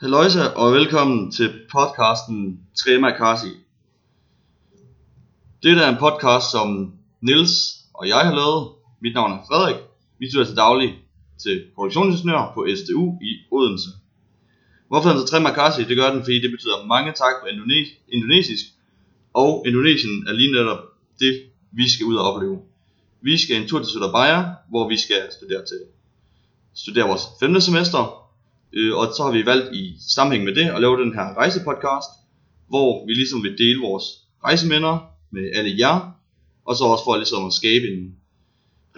Halløjsa og velkommen til podcasten Trema Kasi. Dette er en podcast, som Nils og jeg har lavet. Mit navn er Frederik. Vi studerer til daglig til produktionsingeniør på SDU i Odense. Hvorfor den så Trema Kasi? Det gør den, fordi det betyder mange tak på indone- indonesisk. Og Indonesien er lige netop det, vi skal ud og opleve. Vi skal en tur til Surabaya, hvor vi skal studere til studere vores femte semester, Øh, og så har vi valgt i sammenhæng med det at lave den her rejsepodcast, hvor vi ligesom vil dele vores rejseminder med alle jer, og så også for ligesom at skabe en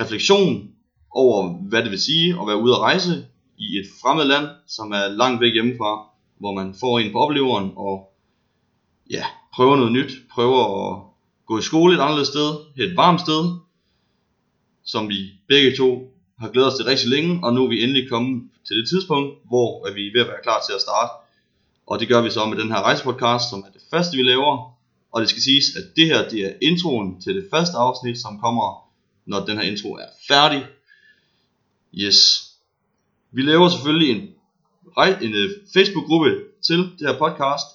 refleksion over, hvad det vil sige at være ude at rejse i et fremmed land, som er langt væk hjemmefra, hvor man får en på opleveren og ja, prøver noget nyt, prøver at gå i skole et anderledes sted, et varmt sted, som vi begge to har glædet os til rigtig længe, og nu er vi endelig kommet til det tidspunkt, hvor er vi er ved at være klar til at starte. Og det gør vi så med den her rejsepodcast, som er det første vi laver. Og det skal siges, at det her det er introen til det første afsnit, som kommer, når den her intro er færdig. Yes. Vi laver selvfølgelig en, en øh, Facebook-gruppe til det her podcast.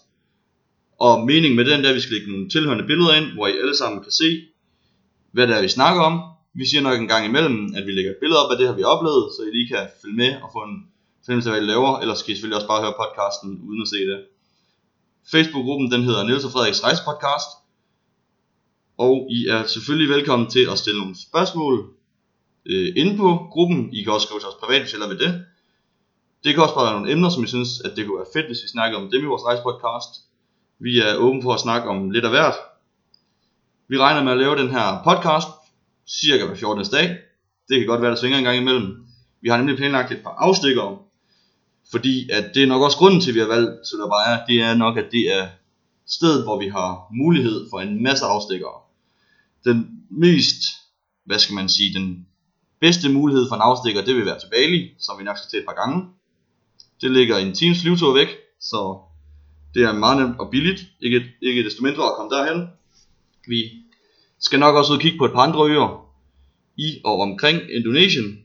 Og meningen med den er, at vi skal lægge nogle tilhørende billeder ind, hvor I alle sammen kan se, hvad det er, vi snakker om. Vi siger nok en gang imellem, at vi lægger et billede op af det her, vi har oplevet, så I lige kan følge med og få en fornemmelse af, hvad I laver. Ellers skal I selvfølgelig også bare høre podcasten uden at se det. Facebook-gruppen den hedder Niels og Frederiks Rejspodcast. Og I er selvfølgelig velkommen til at stille nogle spørgsmål øh, inde på gruppen. I kan også skrive til os privat, hvis I vil det. Det kan også bare være nogle emner, som I synes, at det kunne være fedt, hvis vi snakker om dem i vores rejspodcast. Vi er åbne for at snakke om lidt af hvert. Vi regner med at lave den her podcast cirka hver 14. dag. Det kan godt være, der svinger en gang imellem. Vi har nemlig planlagt et par afstikker, fordi at det er nok også grunden til, at vi har valgt Surabaya, det er nok, at det er stedet, hvor vi har mulighed for en masse afstikkere. Den mest, hvad skal man sige, den bedste mulighed for en afstikker, det vil være til Bali, som vi nok skal til et par gange. Det ligger en times flyvetur væk, så det er meget nemt og billigt, ikke, ikke desto mindre at komme derhen. Vi skal nok også ud og kigge på et par andre øer i og omkring Indonesien,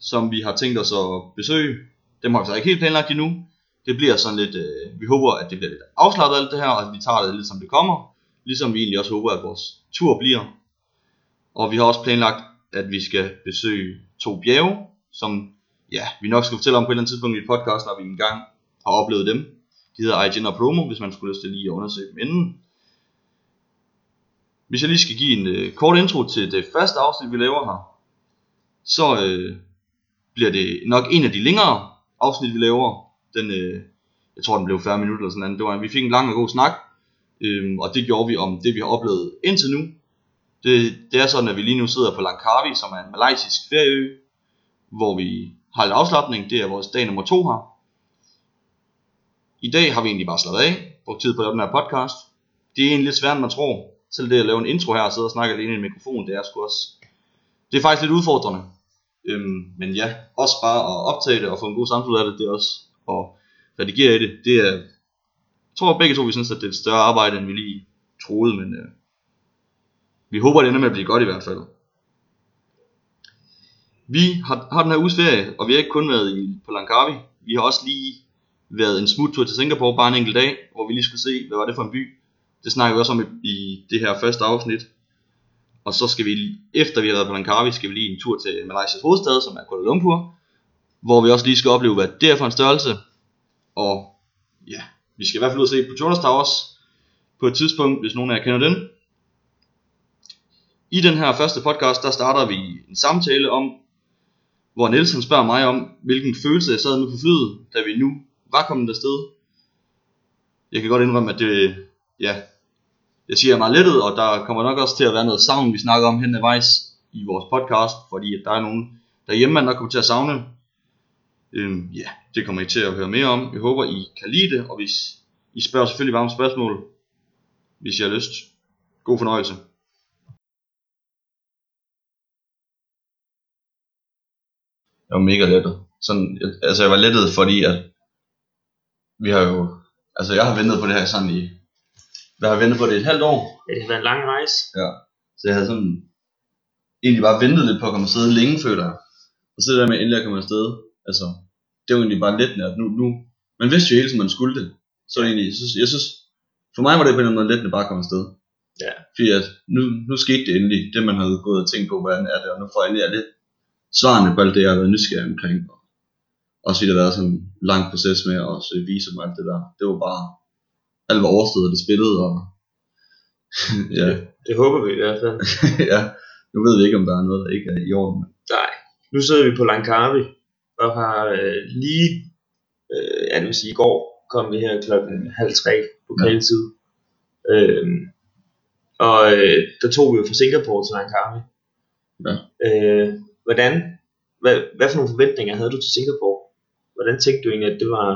som vi har tænkt os at besøge. Dem har vi så ikke helt planlagt endnu. Det bliver sådan lidt, øh, vi håber, at det bliver lidt afslappet alt det her, og at vi tager det lidt som det kommer. Ligesom vi egentlig også håber, at vores tur bliver. Og vi har også planlagt, at vi skal besøge to bjerge, som ja, vi nok skal fortælle om på et eller andet tidspunkt i et podcast, når vi engang har oplevet dem. De hedder Aijin og Promo, hvis man skulle lyst til lige at undersøge dem inden. Hvis jeg lige skal give en øh, kort intro til det første afsnit, vi laver her, så øh, bliver det nok en af de længere afsnit, vi laver. Den, øh, jeg tror, den blev 40 minutter eller sådan noget. Det var, vi fik en lang og god snak, øh, og det gjorde vi om det, vi har oplevet indtil nu. Det, det er sådan, at vi lige nu sidder på Langkawi, som er en malaysisk ferieø, hvor vi har lidt afslappning. Det er vores dag nummer to her. I dag har vi egentlig bare slappet af, brugt tid på at lave den her podcast. Det er egentlig lidt sværere, end man tror selv det at lave en intro her og sidde og snakke alene i en mikrofon, det er sgu også, det er faktisk lidt udfordrende. Øhm, men ja, også bare at optage det og få en god samtale af det, det er også at redigere i det, det er, jeg tror begge to vi synes, at det er et større arbejde, end vi lige troede, men øh, vi håber, det ender med at blive godt i hvert fald. Vi har, har den her uges ferie, og vi har ikke kun været i, på Langkawi, vi har også lige været en smuttur til Singapore bare en enkelt dag, hvor vi lige skulle se, hvad var det for en by, det snakker vi også om i, i det her første afsnit. Og så skal vi, efter vi har været på Langkawi, skal vi lige en tur til Malaysias hovedstad, som er Kuala Lumpur. Hvor vi også lige skal opleve, hvad det er for en størrelse. Og ja, vi skal i hvert fald ud og se på Jonas Towers på et tidspunkt, hvis nogen af jer kender den. I den her første podcast, der starter vi en samtale om, hvor Nielsen spørger mig om, hvilken følelse jeg sad med på flyet, da vi nu var kommet afsted. Jeg kan godt indrømme, at det, ja, jeg siger meget lettet, og der kommer nok også til at være noget savn, vi snakker om hen ad vejs i vores podcast, fordi at der er nogen derhjemme, man nok kommer til at savne. Øhm, ja, det kommer I til at høre mere om. Jeg håber, I kan lide det, og hvis I spørger selvfølgelig bare om spørgsmål, hvis I har lyst. God fornøjelse. Jeg var mega lettet. Sådan, altså jeg var lettet, fordi at vi har jo, altså jeg har ventet på det her sådan i jeg har ventet på det et halvt år. Ja, det har været en lang rejse. Ja. Så jeg havde sådan egentlig bare ventet lidt på at komme afsted længe, føler jeg. Og så det der med endelig at komme afsted, altså, det var egentlig bare lidt at nu, nu man vidste jo hele tiden, man skulle det. Så egentlig, jeg synes, jeg synes, for mig var det på en eller anden måde let, at bare komme afsted. Ja. Fordi at nu, nu skete det endelig, det man havde gået og tænkt på, hvordan er det, og nu får jeg endelig alle svarene på alt det, jeg har været nysgerrig omkring. Og også fordi der har været sådan en lang proces med at søge visum og alt det der. Det var bare, alt var overstået, og det spillede, og ja, Det håber vi i hvert fald. ja, nu ved vi ikke, om der er noget, der ikke er i orden. Nej. Nu sidder vi på Langkawi og har øh, lige, øh, ja det vil sige i går, kom vi her klokken halv tre lokal tid. Øhm, og øh, der tog vi jo fra Singapore til Langkawi. Ja. Øh, hvordan, hvad, hvad for nogle forventninger havde du til Singapore? Hvordan tænkte du egentlig, at det var,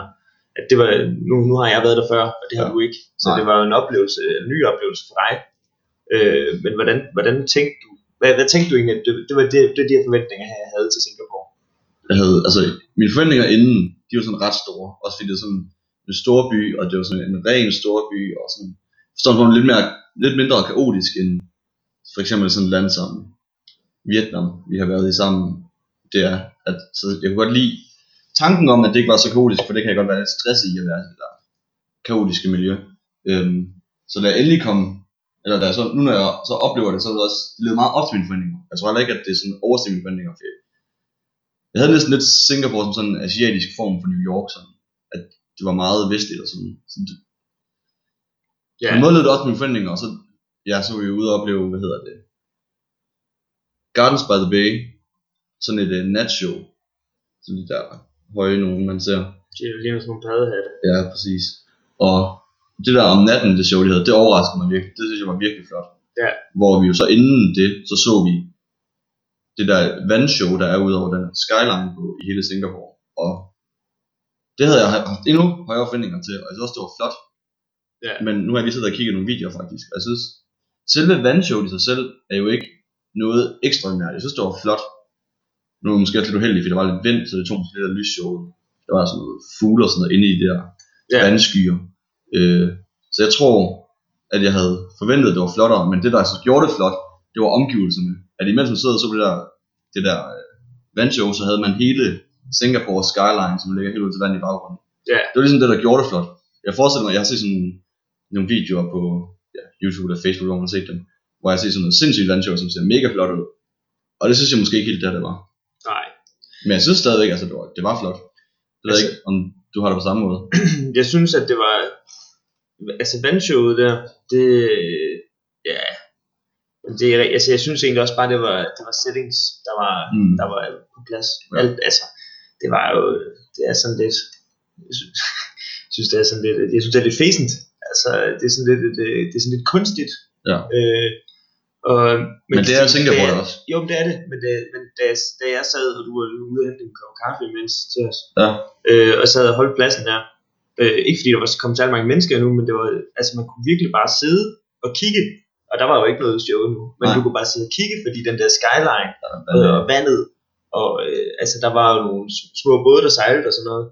at det var, nu, nu har jeg været der før, og det har Ja. du ikke, så Nej. det var en oplevelse, en ny oplevelse for dig. Øh, men hvordan, hvordan tænkte du, hvad, hvad tænkte du egentlig, at det, det var det, det, de her forventninger, jeg havde til Singapore? jeg havde, altså mine forventninger inden, de var sådan ret store, også fordi det er sådan en stor by, og det var sådan en ren stor by, og sådan, forstår du, lidt, mere, lidt mindre kaotisk end for eksempel sådan et land som Vietnam, vi har været i sammen, det er, at så jeg kunne godt lide tanken om, at det ikke var så kaotisk, for det kan jeg godt være lidt stresset i at være i det der kaotiske miljø. Øhm, så da jeg endelig kom, eller da jeg så, nu når jeg så oplever det, så er det også det levet meget op til mine forventninger. Jeg tror heller ikke, at det er sådan overstiger mine forventninger, for jeg havde næsten lidt Singapore som sådan en asiatisk form for New York, sådan, at det var meget vestligt og sådan. sådan det, Ja, På en måde lød det også mine forventninger, og så, ja, så var vi ude og opleve, hvad hedder det, Gardens by the Bay, sådan et uh, natshow, sådan de der høje nogen, man ser. det ligner sådan nogle paddehatte. Ja, præcis. Og det der om natten, det show, de havde, det overraskede mig virkelig. Det synes jeg var virkelig flot. Ja. Hvor vi jo så inden det, så så vi det der vandshow, der er ude over den skyline på i hele Singapore. Og det havde jeg haft endnu højere forventninger til, og jeg synes også, det var flot. Ja. Men nu har jeg lige siddet og kigget nogle videoer faktisk, og jeg synes, selve vandshowet i sig selv er jo ikke noget ekstraordinært. Jeg synes, det var flot. Nu er jeg måske også lidt uheldig, fordi der var lidt vind, så det tog måske lidt af lysshowet. Der var sådan noget fugle og sådan noget inde i det der Ja. vandskyer. Øh, så jeg tror, at jeg havde forventet, at det var flottere, men det der så gjorde det flot, det var omgivelserne. At imens man sidder og så på det der, det der øh, vandshow, så havde man hele Singapore skyline, som ligger helt ud til vand i baggrunden. Ja. Det var ligesom det, der gjorde det flot. Jeg forestiller mig, jeg har set sådan nogle videoer på ja, YouTube eller Facebook, hvor man har set dem, hvor jeg har set sådan noget sindssygt vandshow, som ser mega flot ud. Og det synes jeg måske ikke helt, det det var. Men jeg synes stadigvæk, altså det var, det var flot. Det ved jeg Altså- ikke, om du har det på samme måde. jeg synes, at det var... Altså vandshowet der, det... Ja... Det, altså, jeg synes egentlig også bare, det var, det var settings, der var, Mm. der var på plads. Ja. Alt, altså, det var jo... Det er sådan lidt... Jeg synes, jeg synes, det er sådan lidt... Jeg synes, det er lidt fæsent. Altså, det er sådan lidt, det, det er sådan lidt kunstigt. Ja. Øh, og, Men det er Singapore også. Jo, men det er det. Men, det, men da, da jeg sad, og du var ude og hente en kop kaffe imens til os, Ja. øh, og sad og holdt pladsen der. Øh, ikke fordi der var kommet særlig mange mennesker endnu, men det var, altså man kunne virkelig bare sidde og kigge. Og der var jo ikke noget show nu, men Nej. du kunne bare sidde og kigge, fordi den der skyline Men, øh, og vandet, og øh, altså der var jo nogle små både, der sejlede og sådan noget.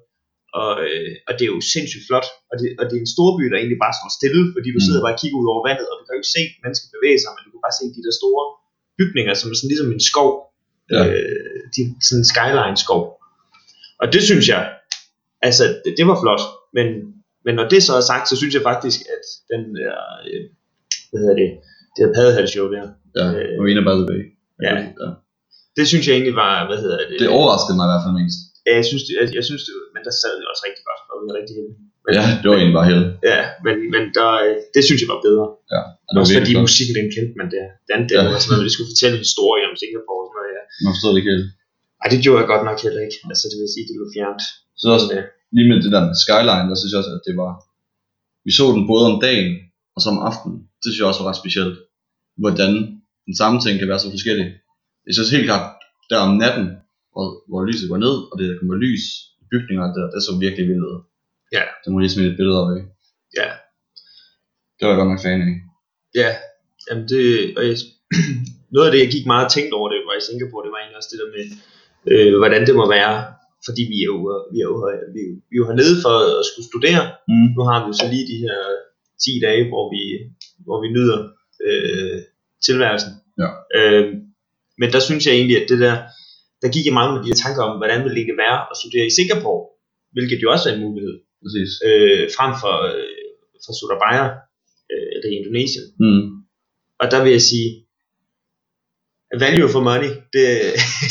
Og, øh, og det er jo sindssygt flot, og det, og det er en storby, der egentlig bare står stille, fordi du Mm. sidder bare og kigger ud over vandet, og du kan jo ikke se mennesker bevæge sig, men du kan bare se de der store bygninger, som er sådan ligesom en skov, Ja. øh, de, sådan en skyline-skov. Og det synes jeg, altså det, det var flot, men, men når det så er sagt, så synes jeg faktisk, at den der, øh, hvad hedder det, det her paddehatte-show der, ja, øh, Marina by the Bay. ja. ja. det synes jeg egentlig var, hvad hedder det, Det overraskede mig i hvert fald mest. Ja, jeg synes, det, jeg, jeg synes det, men der sad vi også rigtig godt, og vi var rigtig heldige. Men, Ja, det var egentlig bare helt. ja men, men der, øh, det synes jeg var bedre. Ja, det var Også fordi flot. musikken, den kendte man der. Den, den Ja. ja. var sådan noget, de skulle fortælle en historie om Singapore og sådan noget. Ja. Man forstod det ikke helt. Ej, det gjorde jeg godt nok heller ikke. Altså, det vil sige, det blev fjernt. Så også, øh, lige med det der med Skyline, der synes jeg også, at det var... Vi så den både om dagen og som aftenen. Det synes jeg også var ret specielt. Hvordan den samme ting kan være så forskellig. Jeg synes helt klart, der om natten, hvor, hvor lyset går ned, og det der kommer lys i bygningerne, der, det så virkelig vildt ud. Ja. Det må lige smide et billede af. ikke? Ja. Det var jeg godt nok fan af. ja, jamen det, og jeg, noget af det, jeg gik meget og tænkte over, det var i Singapore, det var egentlig også det der med, øh, hvordan det må være, fordi vi er jo, vi er jo, vi er jo, vi er jo hernede for at skulle studere, Mm. nu har vi jo så lige de her 10 dage, hvor vi, hvor vi nyder øh, tilværelsen. Ja. Øh, men der synes jeg egentlig, at det der, der gik jeg meget med de her tanker om, hvordan ville det egentlig være at studere i Singapore, hvilket jo også er en mulighed. præcis. øh, frem for, øh, for Surabaya, øh, det er Indonesien. Mm. Og der vil jeg sige, value for money, det,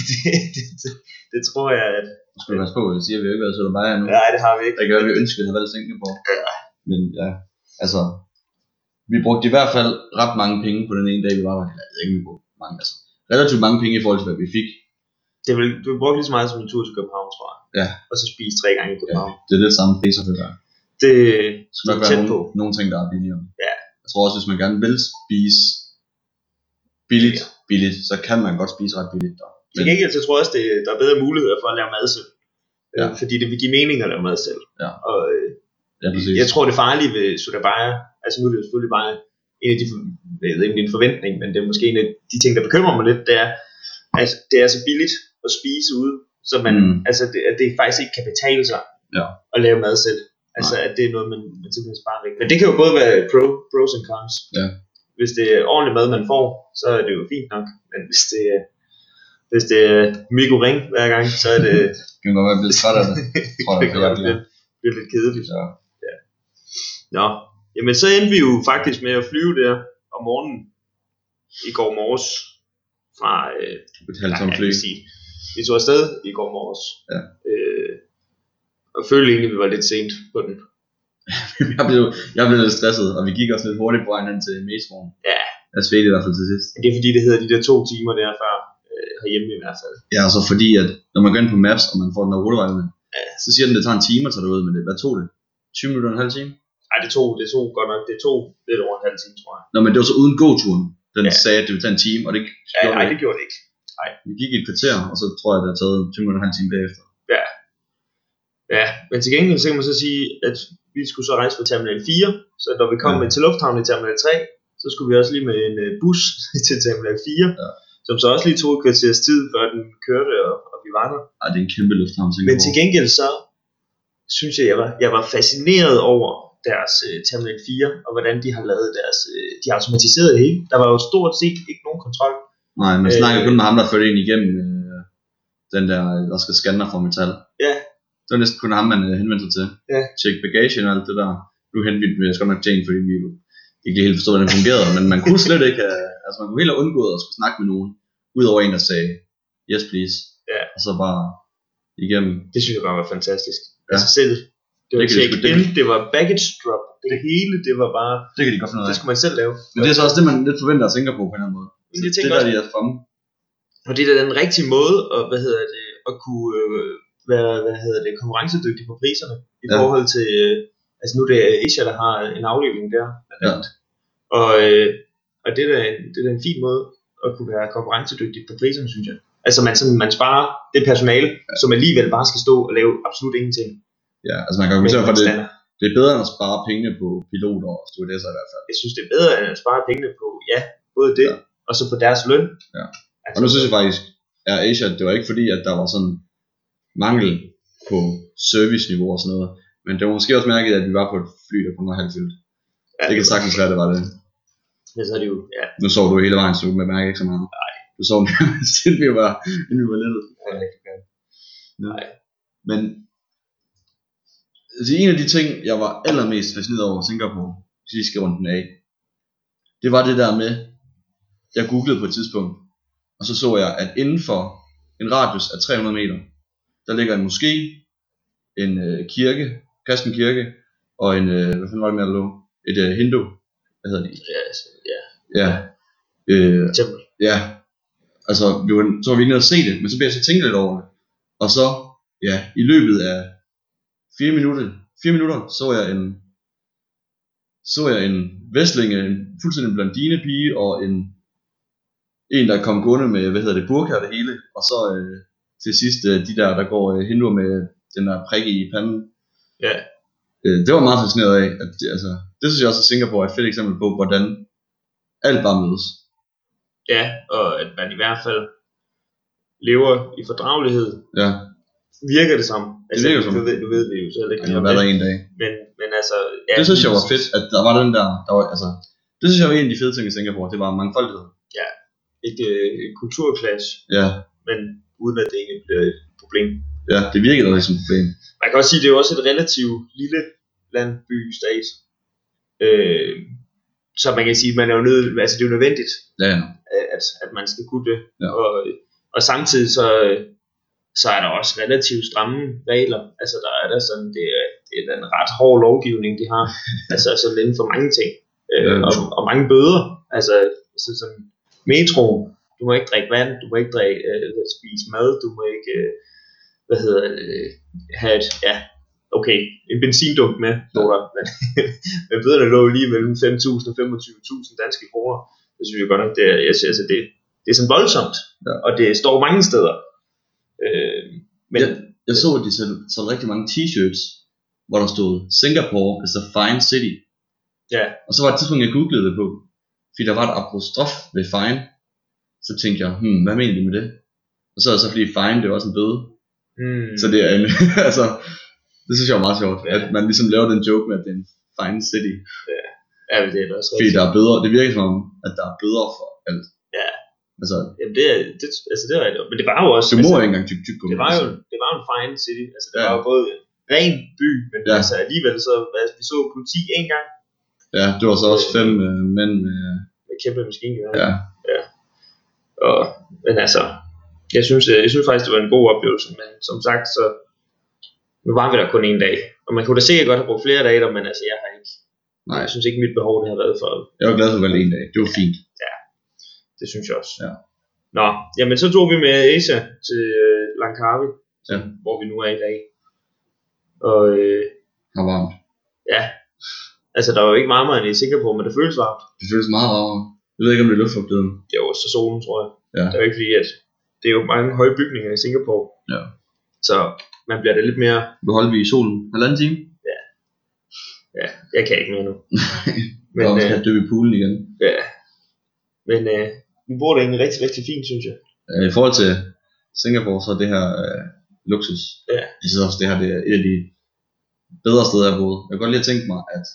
det, det, det, det tror jeg, at Nu skal du passe på, at jeg siger, at vi har ikke været bare nu. nej, det har vi ikke. Det at vi ønsker, at vi havde valgt Singapore. Ja. Men ja, altså, vi brugte i hvert fald ret mange penge på den ene dag, vi var der. Eller, jeg ved ikke, vi brugte mange, altså, relativt mange penge i forhold til, hvad vi fik. Det vil, du vil bruge lige så meget som en tur til København, tror jeg. Ja. Og så spise tre gange i Ja, København. det er lidt samme priser for hver. Det, Der skal nok Det er være tæt nogle, på. nogle ting, der er billigere. Ja. Jeg tror også, hvis man gerne vil spise billigt, billigt, så kan man godt spise ret billigt der. til gengæld så tror jeg også, det, der er bedre muligheder for at lave mad selv. Ja. Øh, Fordi det vil give mening at lave mad selv. Ja. Og øh, ja, præcis. jeg tror, det farlige ved Surabaya, altså nu er det jo selvfølgelig bare en af de, jeg ved ikke, det en forventning, men det er måske en af de ting, der bekymrer mig lidt, det er, at det er så billigt at spise ude, så man, Mm. altså det, at det faktisk ikke kan betale sig Ja. at lave mad selv. Altså at det er noget, man, man simpelthen sparer væk. Men det kan jo både være pro, pros and cons. Ja. Hvis det er ordentlig mad, man får, så er det jo fint nok. Men hvis det er, hvis det er Migo Ring hver gang, så er det, Det kan godt være, bliver træt af det. tror jeg, det kan godt blive, blive lidt kedeligt. Ja. Nå, jamen så endte vi jo faktisk med at flyve der om morgenen i går morges fra, øh, Et halvt ja, fly. sige, vi tog afsted i går morges. Ja. Øh, og følte egentlig, at vi var lidt sent på den. jeg, blev, jeg blev lidt stresset, og vi gik også lidt hurtigt på hen til metroen. Ja. Jeg svedte i hvert fald til sidst. Det er fordi, det hedder de der to timer der før øh, herhjemme i hvert fald. Ja, og så fordi, at når man går ind på Maps, og man får den der rutevejledning, Ja. så siger den, at det tager en time at tage derud, men det, hvad tog det? 20 minutter og en halv time? Nej, det tog, det tog godt nok, det tog lidt over en halv time, tror jeg. Nå, men det var så uden gåturen. Den Ja. ja. sagde, at det ville tage en time, og det Ja, gjorde nej, det det gjorde det ikke. Ikke. Vi gik i et kvarter, og så tror jeg, det har taget 20 minutter og en time bagefter. Ja, men til gengæld så kan man så sige, at vi skulle så rejse fra Terminal 4, så når vi kom Ja. ja. til lufthavnen i Terminal 3, så skulle vi også lige med en øh, bus til Terminal 4, Ja. som så også lige tog et kvarters tid, før den kørte, og, og vi var der. Ej, det er en kæmpe lufthavn, Men til gengæld så synes jeg, jeg var, jeg var fascineret over deres øh, Terminal 4, og hvordan de har lavet deres, øh, de har automatiseret det hele. Der var jo stort set ikke nogen kontrol. Nej, man Øh, snakker kun med ham, der førte en igennem øh, den der, der skal scanne for metal. Ja. Det var næsten kun ham, man øh, henvendte sig til. Ja. Tjek bagage og alt det der. Nu henvendte vi os godt nok til en, fordi vi ikke helt forstod, hvordan det fungerede, men man kunne slet ikke have, altså man kunne helt have undgået at skulle snakke med nogen, udover en, der sagde, yes please. Ja. Og så bare igennem. Det synes jeg bare var fantastisk. Ja. Altså selv, det var Det check det in, det var baggage drop, det hele, det var bare, Det kan de godt finde ud det skulle man selv lave. Men det er så også det, man lidt forventer af Singapore på en eller anden måde. Men jeg det tænker der, også, de er fremme. og det er da den rigtige måde at, hvad hedder det, at kunne øh, være, hvad hedder det, konkurrencedygtig på priserne i Ja. forhold til, øh, altså nu er det Asia, der har en afdeling der, Ja. Og, øh, og det, er da en, det er da en fin måde at kunne være konkurrencedygtig på priserne, synes jeg. Altså man, sådan, man sparer det personale, ja. som alligevel bare skal stå og lave absolut ingenting. Ja, altså man kan argumentere for, det, det er bedre end at spare pengene på piloter og stewardesser i hvert fald. Jeg synes, det er bedre end at spare pengene på, ja, både det, Ja. Ja. og så på deres løn. Ja. Altså, Og nu synes jeg faktisk, at Asia, det var ikke fordi, at der var sådan mangel på serviceniveau og sådan noget. Men det var måske også mærket, at vi var på et fly, der kun var halvfyldt. ja, Det kan sagtens være, det var det. Men så er det jo, ja, Nu sov du hele vejen, så du mærker ikke så meget. Nej. Du sov nærmest, inden vi var, inden vi var lettet. Nej. Men altså, en af de ting, jeg var allermest fascineret over Singapore, sidste runden af, det var det der med, jeg googlede på et tidspunkt, og så så jeg, at inden for en radius af 300 meter, der ligger en moské, en øh, kirke, kristen kirke, og en, øh, hvad fanden var det med, der lå? Et øh, hindu, hvad hedder de? ja, altså, ja, Ja, øh, tempel. ja, altså, vi var, så var vi ikke nede og se det, men så blev jeg så tænkt lidt over det. Og så, ja, i løbet af fire minutter, fire minutter, så jeg en, så jeg en vestlinge, en fuldstændig blondine pige, og en, en, der kom gående med, hvad hedder det, burka og det hele, og så øh, til sidst øh, de der, der går øh, hinduer med den der prikke i panden. Ja. Øh, det var meget fascineret af, at det, altså, det synes jeg også, at Singapore er et fedt eksempel på, hvordan alt bare mødes. Ja, og at man i hvert fald lever i fordragelighed, Ja, virker det som. Altså, virker som. Du ved, du ved det jo selv ikke. jeg har været der en dag. Men, men altså... Ja, det synes jeg var fedt, at der var den der, der var, altså, det synes jeg var en af de fede ting i Singapore, det var mangfoldighed. Et, øh, et kulturklash, Ja, men uden at det egentlig bliver et problem. Ja, det virkede da ligesom et problem. Man kan også sige, at det er også et relativt lille landby stat. Øh, så man kan sige, at man er jo nødt, altså det er jo nødvendigt, ja. at, at man skal kunne det. Ja. Og, og samtidig så, så er der også relativt stramme regler. Altså der er der sådan, det er, det er en ret hård lovgivning, de har. altså sådan inden for mange ting. Øh, Ja. og, og mange bøder. Altså så sådan metro, du må ikke drikke vand, du må ikke drikke, øh, spise mad, du må ikke, øh, hvad hedder det, øh, have et, ja, okay, en benzindunk med, står der. Men, men bøderne lå lige mellem 5.000 og 25.000 danske kroner. Det synes jeg godt nok, det er, jeg synes, altså, det, det er sådan voldsomt, Ja. og det står mange steder. Øh, men Ja. Jeg så, at de solgte, solgte rigtig mange t-shirts, hvor der stod, Singapore is a fine city. ja, Og så var det et tidspunkt, jeg googlede det på, fordi der var et apostrof ved fine. Så tænkte jeg, hmm, hvad mener de med det? Og så er det så fordi fine, det er også en bøde. hmm, Så det er en, altså, det synes jeg var meget sjovt, Ja. at man ligesom laver den joke med, at det er en fine city. ja, det er også Fordi der er bøder, det virker som om, at der er bøder for alt. Ja. Altså, Jamen, det, er, det, altså, det er rigtigt. Men det var jo også, du må altså, ikke engang tykke tyk på det var jo, det var jo en fine city. Altså, det Ja. var jo både en ren by, men Ja. altså alligevel så, altså, vi så politi en gang Ja, det var så også fem øh, mænd med, med kæmpe maskingevær. ja, Og, men altså, jeg synes, øh, jeg synes faktisk, det var en god oplevelse, men som sagt, så nu var vi der kun en dag. Og man kunne da sikkert godt have brugt flere dage der, men altså, jeg har ikke, Nej. jeg synes ikke, mit behov det har været for, jeg var glad for at valgte en dag. Det var fint. det synes jeg også. Ja. Nå, jamen så tog vi med Asia til øh, Langkawi, Ja. hvor vi nu er i dag. Og øh, var varmt. ja, altså der var jo ikke varmere end i Singapore, men det føles varmt. Det føles meget varmere. Jeg ved ikke, om det er luftfugtigheden. Det er jo også solen, tror jeg. Ja. Det er jo ikke fordi, at det er jo mange høje bygninger i Singapore. Ja. Så man bliver da lidt mere Nu holdt vi i solen halvanden time. Ja, jeg kan ikke mere nu. Men, Men, skal øh, dyppe i poolen igen. ja. Men øh, vi bor da egentlig rigtig, rigtig fint, synes jeg. Øh, I forhold til Singapore, så er det her øh, luksus. Ja. Jeg synes også, det her det er et af de bedre steder, jeg har boet. Jeg kan godt lige tænkt mig, at,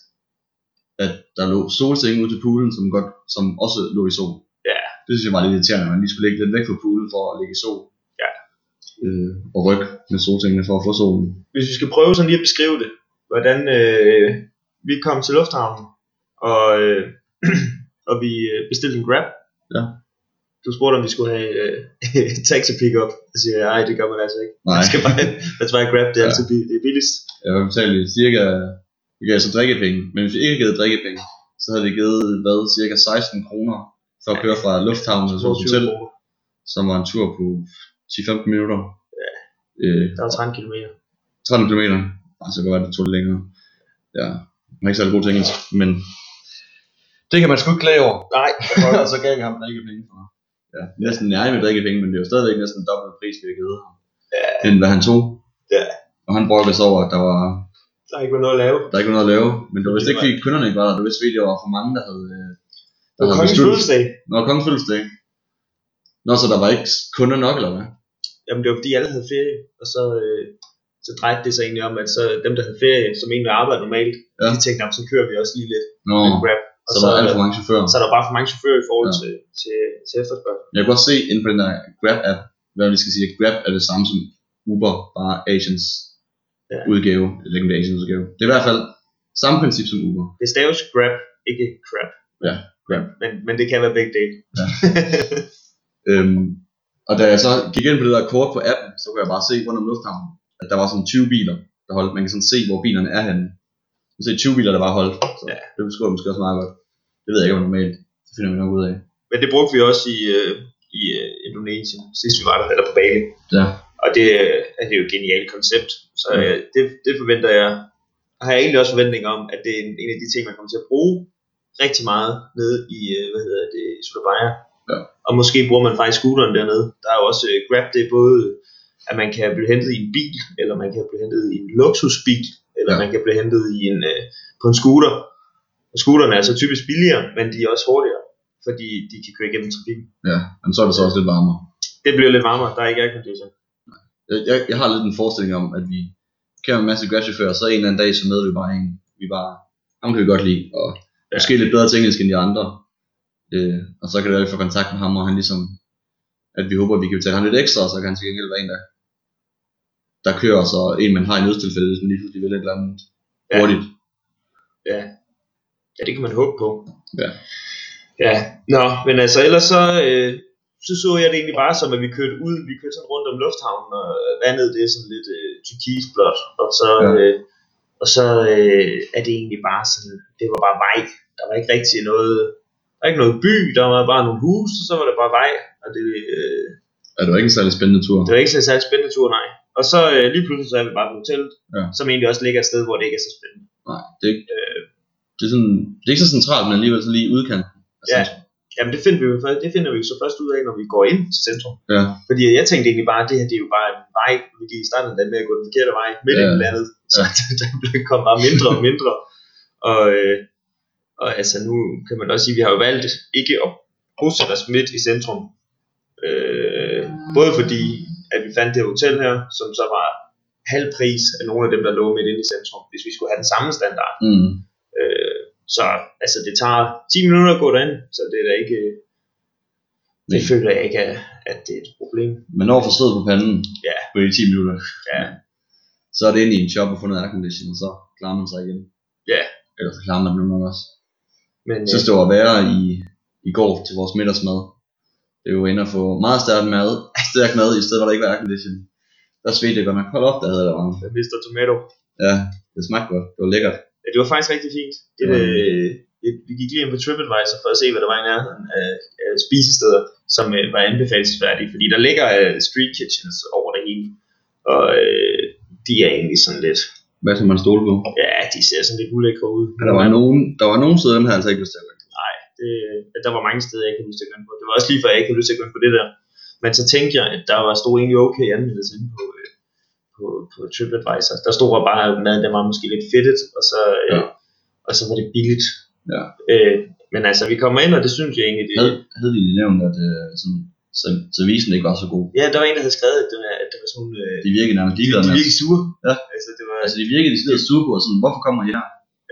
at der lå solsenge ude til poolen, som, godt, som også lå i sol. Ja. Det synes jeg var lidt irriterende, at man lige skulle ligge lidt væk fra poolen for at ligge i sol. Ja. Øh, og rykke med solsengene for at få solen. Hvis vi skal prøve sådan lige at beskrive det, hvordan øh, vi kom til lufthavnen, og, øh, og vi øh, bestilte en Grab. Ja. Du spurgte, om vi skulle have øh, taxi pick-up. Så siger jeg, nej, det gør man altså ikke. Nej, Man skal bare, man skal bare Grab, det er Ja. altid det er billigst. jeg vil betale cirka, vi gav så drikkepenge, men hvis vi ikke havde givet drikkepenge, så havde det givet, hvad, cirka 16 kroner for at køre fra lufthavnen til vores 22 hotel, som var en tur på 10-15 minutter. Øh, Der var 13 km. 13 km. Altså, det kan være, det tog lidt længere. Ja, jeg er ikke særlig god til engelsk, men det kan man sgu ikke klage over. Nej, og så gav vi ham drikkepenge for. Ja, næsten nær med drikkepenge, men det jo stadigvæk næsten dobbelt pris, vi har givet ham. Ja. End hvad han tog. Ja. Og han brokkede sig over, at der var, der er ikke noget at lave. der ikke var noget at lave. Men det var vist ikke, fordi kunderne ikke var der. Det var vist, fordi der var for mange, der havde, øh, Det var kongens fødselsdag. Nå, kongens fødselsdag. Nå, så der var ikke kunder nok, eller hvad? Jamen det var fordi alle havde ferie, og så, øh, så drejede det sig egentlig om, at så dem der havde ferie, som egentlig arbejder normalt, Ja. de tænkte, "Nå, så kører vi også lige lidt Nå, med Grab. Og så var der alt for mange chauffører. så er der bare for mange chauffører i forhold Ja. til, til, til efterspørgsel. Jeg kan godt se inde på den der Grab-app, hvad vi skal sige, at Grab er det samme som Uber, bare Asians Ja. udgave. Asians udgave. Det er i hvert fald samme princip som Uber. Det staves Grab, ikke Crap. Ja, Grab. Men, men det kan være begge dele. Ja. Øhm, og da jeg så gik ind på det der kort på appen, så kunne jeg bare se rundt om lufthavnen, at der var sådan 20 biler, der holdt. Man kan sådan se, hvor bilerne er henne. Man kan se 20 biler, der var holdt. Så Ja. det beskriver måske også meget godt. Det ved jeg ikke, om normalt. Det finder vi nok ud af. men det brugte vi også i, øh, i øh, Indonesien, sidst vi var der, eller på Bali. Ja. Og det, er det jo et genialt koncept. Så øh, det, det forventer jeg, og har jeg egentlig også forventninger om, at det er en, en af de ting, man kommer til at bruge rigtig meget nede i, øh, hvad hedder det, i Surabaya. Ja. Og måske bruger man faktisk scooteren dernede. Der er jo også øh, Grab, det er både, at man kan blive hentet i en bil, eller man kan blive hentet i en luksusbil, eller Ja. ja. man kan blive hentet i en, øh, på en scooter. Og scooterne er altså typisk billigere, men de er også hurtigere, fordi de kan køre igennem trafikken. Ja, men så er det så også lidt varmere. Det bliver lidt varmere, der er ikke aircondition. Jeg, jeg, jeg har lidt en forestilling om, at vi kører en masse Grab-chauffører, så en eller anden dag, så møder vi bare en, vi bare, ham kan vi godt lide, og ja. Ja. måske lidt bedre til engelsk end de andre. Øh, og så kan det være, at vi får kontakt med ham, og han ligesom, at vi håber, at vi kan betale ham lidt ekstra, og så kan han til gengæld være en, der der kører så en, man har i nødstilfælde, hvis man lige pludselig vil et eller andet Ja. hurtigt. Ja. ja, det kan man håbe på. Ja. Ja, nå, men altså ellers så, øh, så så jeg det egentlig bare som, at vi kørte ud, vi kørte sådan rundt om lufthavnen, og vandet det er sådan lidt øh, turkisblåt, og så, Ja. øh, og så øh, er det egentlig bare sådan, det var bare vej, der var ikke rigtig noget, der var ikke noget by, der var bare nogle huse, og så var det bare vej, og det, øh, Ja, det var ikke en særlig spændende tur. det var ikke så særlig spændende tur, nej. Og så øh, lige pludselig så er vi bare på hotellet, Ja. som egentlig også ligger et sted, hvor det ikke er så spændende. Nej, det er ikke, det er, sådan, det er ikke så centralt, men alligevel sådan lige udkanten. af Ja. Jamen det finder vi jo det finder vi så først ud af, når vi går ind til centrum. Ja. Fordi jeg tænkte egentlig bare, at det her det er jo bare en vej, vi gik i starten af med at gå den forkerte vej, midt Ja. ja. i landet. Så der blev kom bare mindre og mindre. Og, øh, og altså nu kan man også sige, at vi har jo valgt ikke at bosætte os midt i centrum. Øh, både fordi, at vi fandt det hotel her, som så var halv pris af nogle af dem, der lå midt inde i centrum, hvis vi skulle have den samme standard. Mm. Øh, så altså det tager 10 minutter at gå derind, så det er da ikke, det Nej. føler jeg ikke, at, at det er et problem. Men når for på panden Ja. på de 10 minutter, Ja. så er det ind i en shop og få noget aircondition, og så klarer man sig igen. Ja. Eller så klarer man det nogle gange også. Men Jeg synes, det var værre i, i går til vores middagsmad. Det var inde at få meget stærk mad, stærk mad, i stedet hvor der ikke var aircondition. Der svedte det godt nok. Hold op, der havde det varmt. øh, Mr. Tomato, Ja, det smagte godt. Det var lækkert. Ja, det var faktisk rigtig fint. Det, Ja. øh, vi gik lige ind på TripAdvisor for at se, hvad der var i nærheden af, af spisesteder, som øh, var anbefalesværdige, fordi der ligger øh, street kitchens over det hele, og øh, de er egentlig sådan lidt, Hvad skal man stole på? ja, de ser sådan lidt ulækre ud. Ja, der var nogen, der var nogen steder, dem havde altså ikke lyst til at gå ind. Nej, det, der var mange steder, jeg ikke havde lyst til at gå på. Det var også lige før, jeg ikke havde lyst til at gå på det der. Men så tænkte jeg, at der var stod egentlig okay anmeldelse inde på, øh, på, på TripAdvisor. Der stod bare, at maden den var måske lidt fedtet, og så, øh, Ja. og så var det billigt. Ja. Øh, men altså, vi kommer ind, og det synes jeg egentlig, det, Havde, havde de nævnt, at øh, sådan, så, servicen ikke var så god? ja, der var en, der havde skrevet, at det var, at det var sådan øh, De virkede nærmest de, ligeglade de med os. virkede sure. Ja. Altså, det var, Altså de virkede decideret sure på os, sådan, hvorfor kommer I her?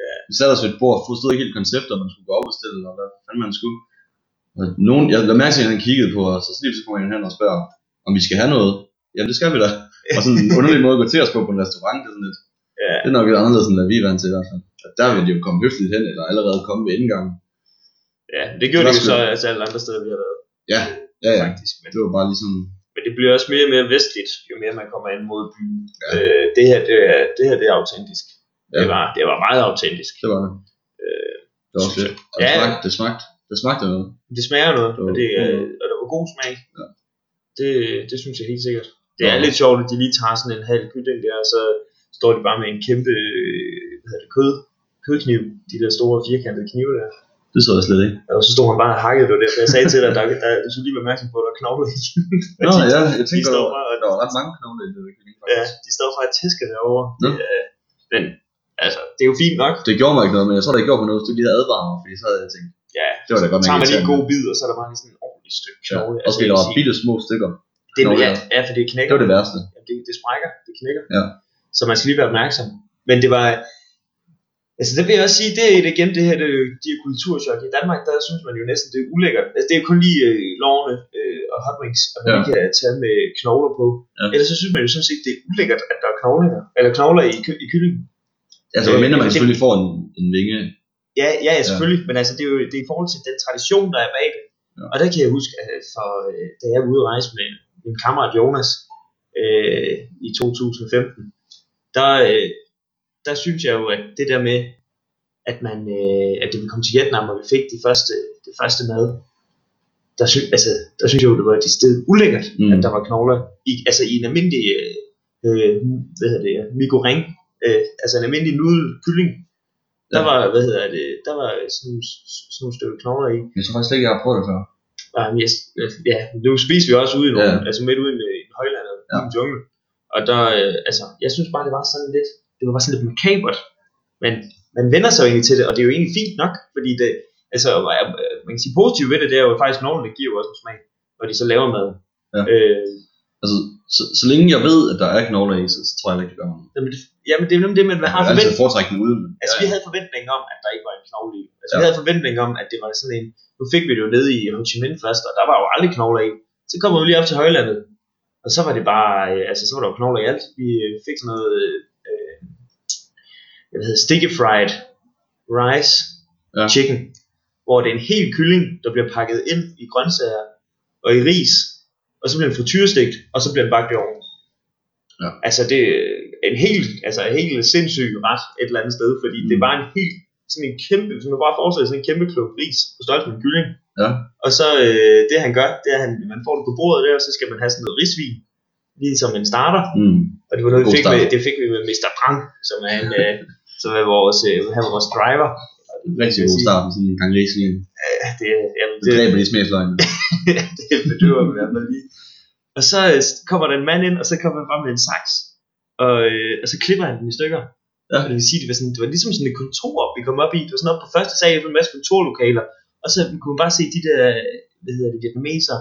Ja. Vi satte os ved et bord, forstod ikke helt konceptet, om man skulle gå op og stille, eller hvad fanden man skulle. Og nogen, jeg lavede mærke til, at han kiggede på os, og så lige så kommer han hen og spørger, om vi skal have noget. Jamen det skal vi da. Og sådan en underlig måde at gå til os på på en restaurant, det er sådan lidt, ja, det er nok lidt anderledes, end hvad vi er vant til i hvert fald. Og der vil de jo komme høfligt hen, eller allerede komme ved indgangen. ja, det gjorde det der jo så altså alle andre steder, vi har været. Ja, ja, ja. Faktisk. Men, Det var bare ligesom, men det bliver også mere og mere vestligt, jo mere man kommer ind mod byen. Ja. Øh, det, her, det, er, det her, det er autentisk. Ja. Det, var, det var meget autentisk. det var det. Øh, Det var fedt. Og det Ja. smagte, det smagte, det smagte noget. det smager noget, Det var og det, øh, og det var god smag. Ja. Det, det synes jeg helt sikkert. Det Ja. er lidt sjovt, at de lige tager sådan en halv kylling der, og så står de bare med en kæmpe øh, hvad hedder det, kød, kødkniv, de der store firkantede knive der. Det så jeg slet ikke. Og så stod han bare og hakkede det, var derfor jeg sagde til dig, at der, der, du skulle lige være opmærksom på, at der er knogler i. Nå de, ja, jeg tænkte, står der, var, bare og- der var ret mange knogler i det. der kylling, ja, faktisk. de står bare og tæsker derovre. Det, er- men altså, det er jo fint nok. Det gjorde mig ikke noget, men jeg tror, det gjorde mig noget, hvis du lige havde advaret mig, fordi så havde jeg tænkt, Ja, det var da godt så tager man lige en god bid, og så er der bare lige sådan en ordentlig stykke Ja, knogle. fordi jeg der vil var bitte små stykker. Det, knogler. ja, ja, for det knækker. Det var det værste. Ja, det, det sprækker, det knækker. Ja. Så man skal lige være opmærksom. Men det var, altså det vil jeg også sige, det er igen det her, det, de her kulturchok. I Danmark, der synes man jo næsten, det er ulækkert. Altså det er jo kun lige øh, lovene øh, og hot wings, at man Ja. kan tage med knogler på. Ja. Ellers så synes man jo sådan set, det er ulækkert, at der er knogler, eller knogler i, i kyllingen. Altså, Øh, hvad mindre man det- selvfølgelig får en, en vinge. Ja, ja, ja selvfølgelig, ja. men altså det er jo det er i forhold til den tradition, der er bag det. Ja. Ja. Og der kan jeg huske, at for, øh, da jeg var ude at rejse med min kammerat Jonas øh, i 2015, der, øh, der synes jeg jo, at det der med, at man, øh, at det vi kom til Vietnam, og vi fik de første, det første mad, der, sy, altså, der synes jeg jo, det var et sted ulækkert, Mm. at der var knogler. I, altså i en almindelig, øh, øh, hvad hedder det, migoring, øh, altså en almindelig nudelkylling, der Ja. var, hvad hedder det, der var sådan sådan nogle stykker knogler i. Jeg tror faktisk ikke, jeg har prøvet det før. Og, jamen, jeg, ja, nu spiser vi også ude i nogle, Ja. altså midt ude i, en- en højland og Ja. en jungle. Og der, øh, altså, jeg synes bare, det var sådan lidt, det var bare sådan lidt makabert. Men man vender sig jo egentlig til det, og det er jo egentlig fint nok, fordi det, altså, øh, man kan sige positivt ved det, det er jo faktisk nogen, der giver jo også en smag, når de så laver mad. Ja. Øh, Altså, så, så længe jeg ved, at der er knogler i, så, så tror jeg ikke, det gør noget. jamen, det, jamen, det er nemlig det, man har Jeg har forventet. altid foretrækket den uden. Men, Altså, vi havde forventning om, at der ikke var en knogle i. Altså, Ja. vi havde forventning om, at det var sådan en... Nu fik vi det jo nede i Ho Chi Minh først, og der var jo aldrig knogler i. Så kommer vi lige op til højlandet, Og så var det bare, øh, altså så var der jo knogler i alt. Vi øh, fik sådan noget, øh, hvad hedder sticky fried rice Ja. chicken, hvor det er en hel kylling, der bliver pakket ind i grøntsager og i ris, og så bliver den frityrestegt, og så bliver den bagt i ovnen. Ja. Altså det en helt, altså en helt sindssyg ret et eller andet sted, fordi mm. det var en helt, sådan en kæmpe, hvis man bare forestiller sådan en kæmpe klub ris på størrelse med en kylling. Ja. Og så øh, det han gør, det er, at han, man får det på bordet der, og så skal man have sådan noget risvin, lige som en starter. Mm. Og det var noget, vi fik start. med, det fik vi med Mr. Brang, som er, en, øh, som er vores, øh, han var vores driver. Rigtig god start med sådan en gang risvin. Ja, det, jamen, Det dræber de smagsløgene. det bedøver vi i hvert fald lige. Og så øh, kommer der en mand ind, og så kommer han frem med en saks, og, øh, og så klipper han den i stykker. Ja. Og det vil sige, det var, sådan, det var ligesom sådan et kontor, vi kom op i. Det var sådan op på første sal, der var en masse kontorlokaler. Og så kunne man bare se de der, hvad hedder det, vietnameser.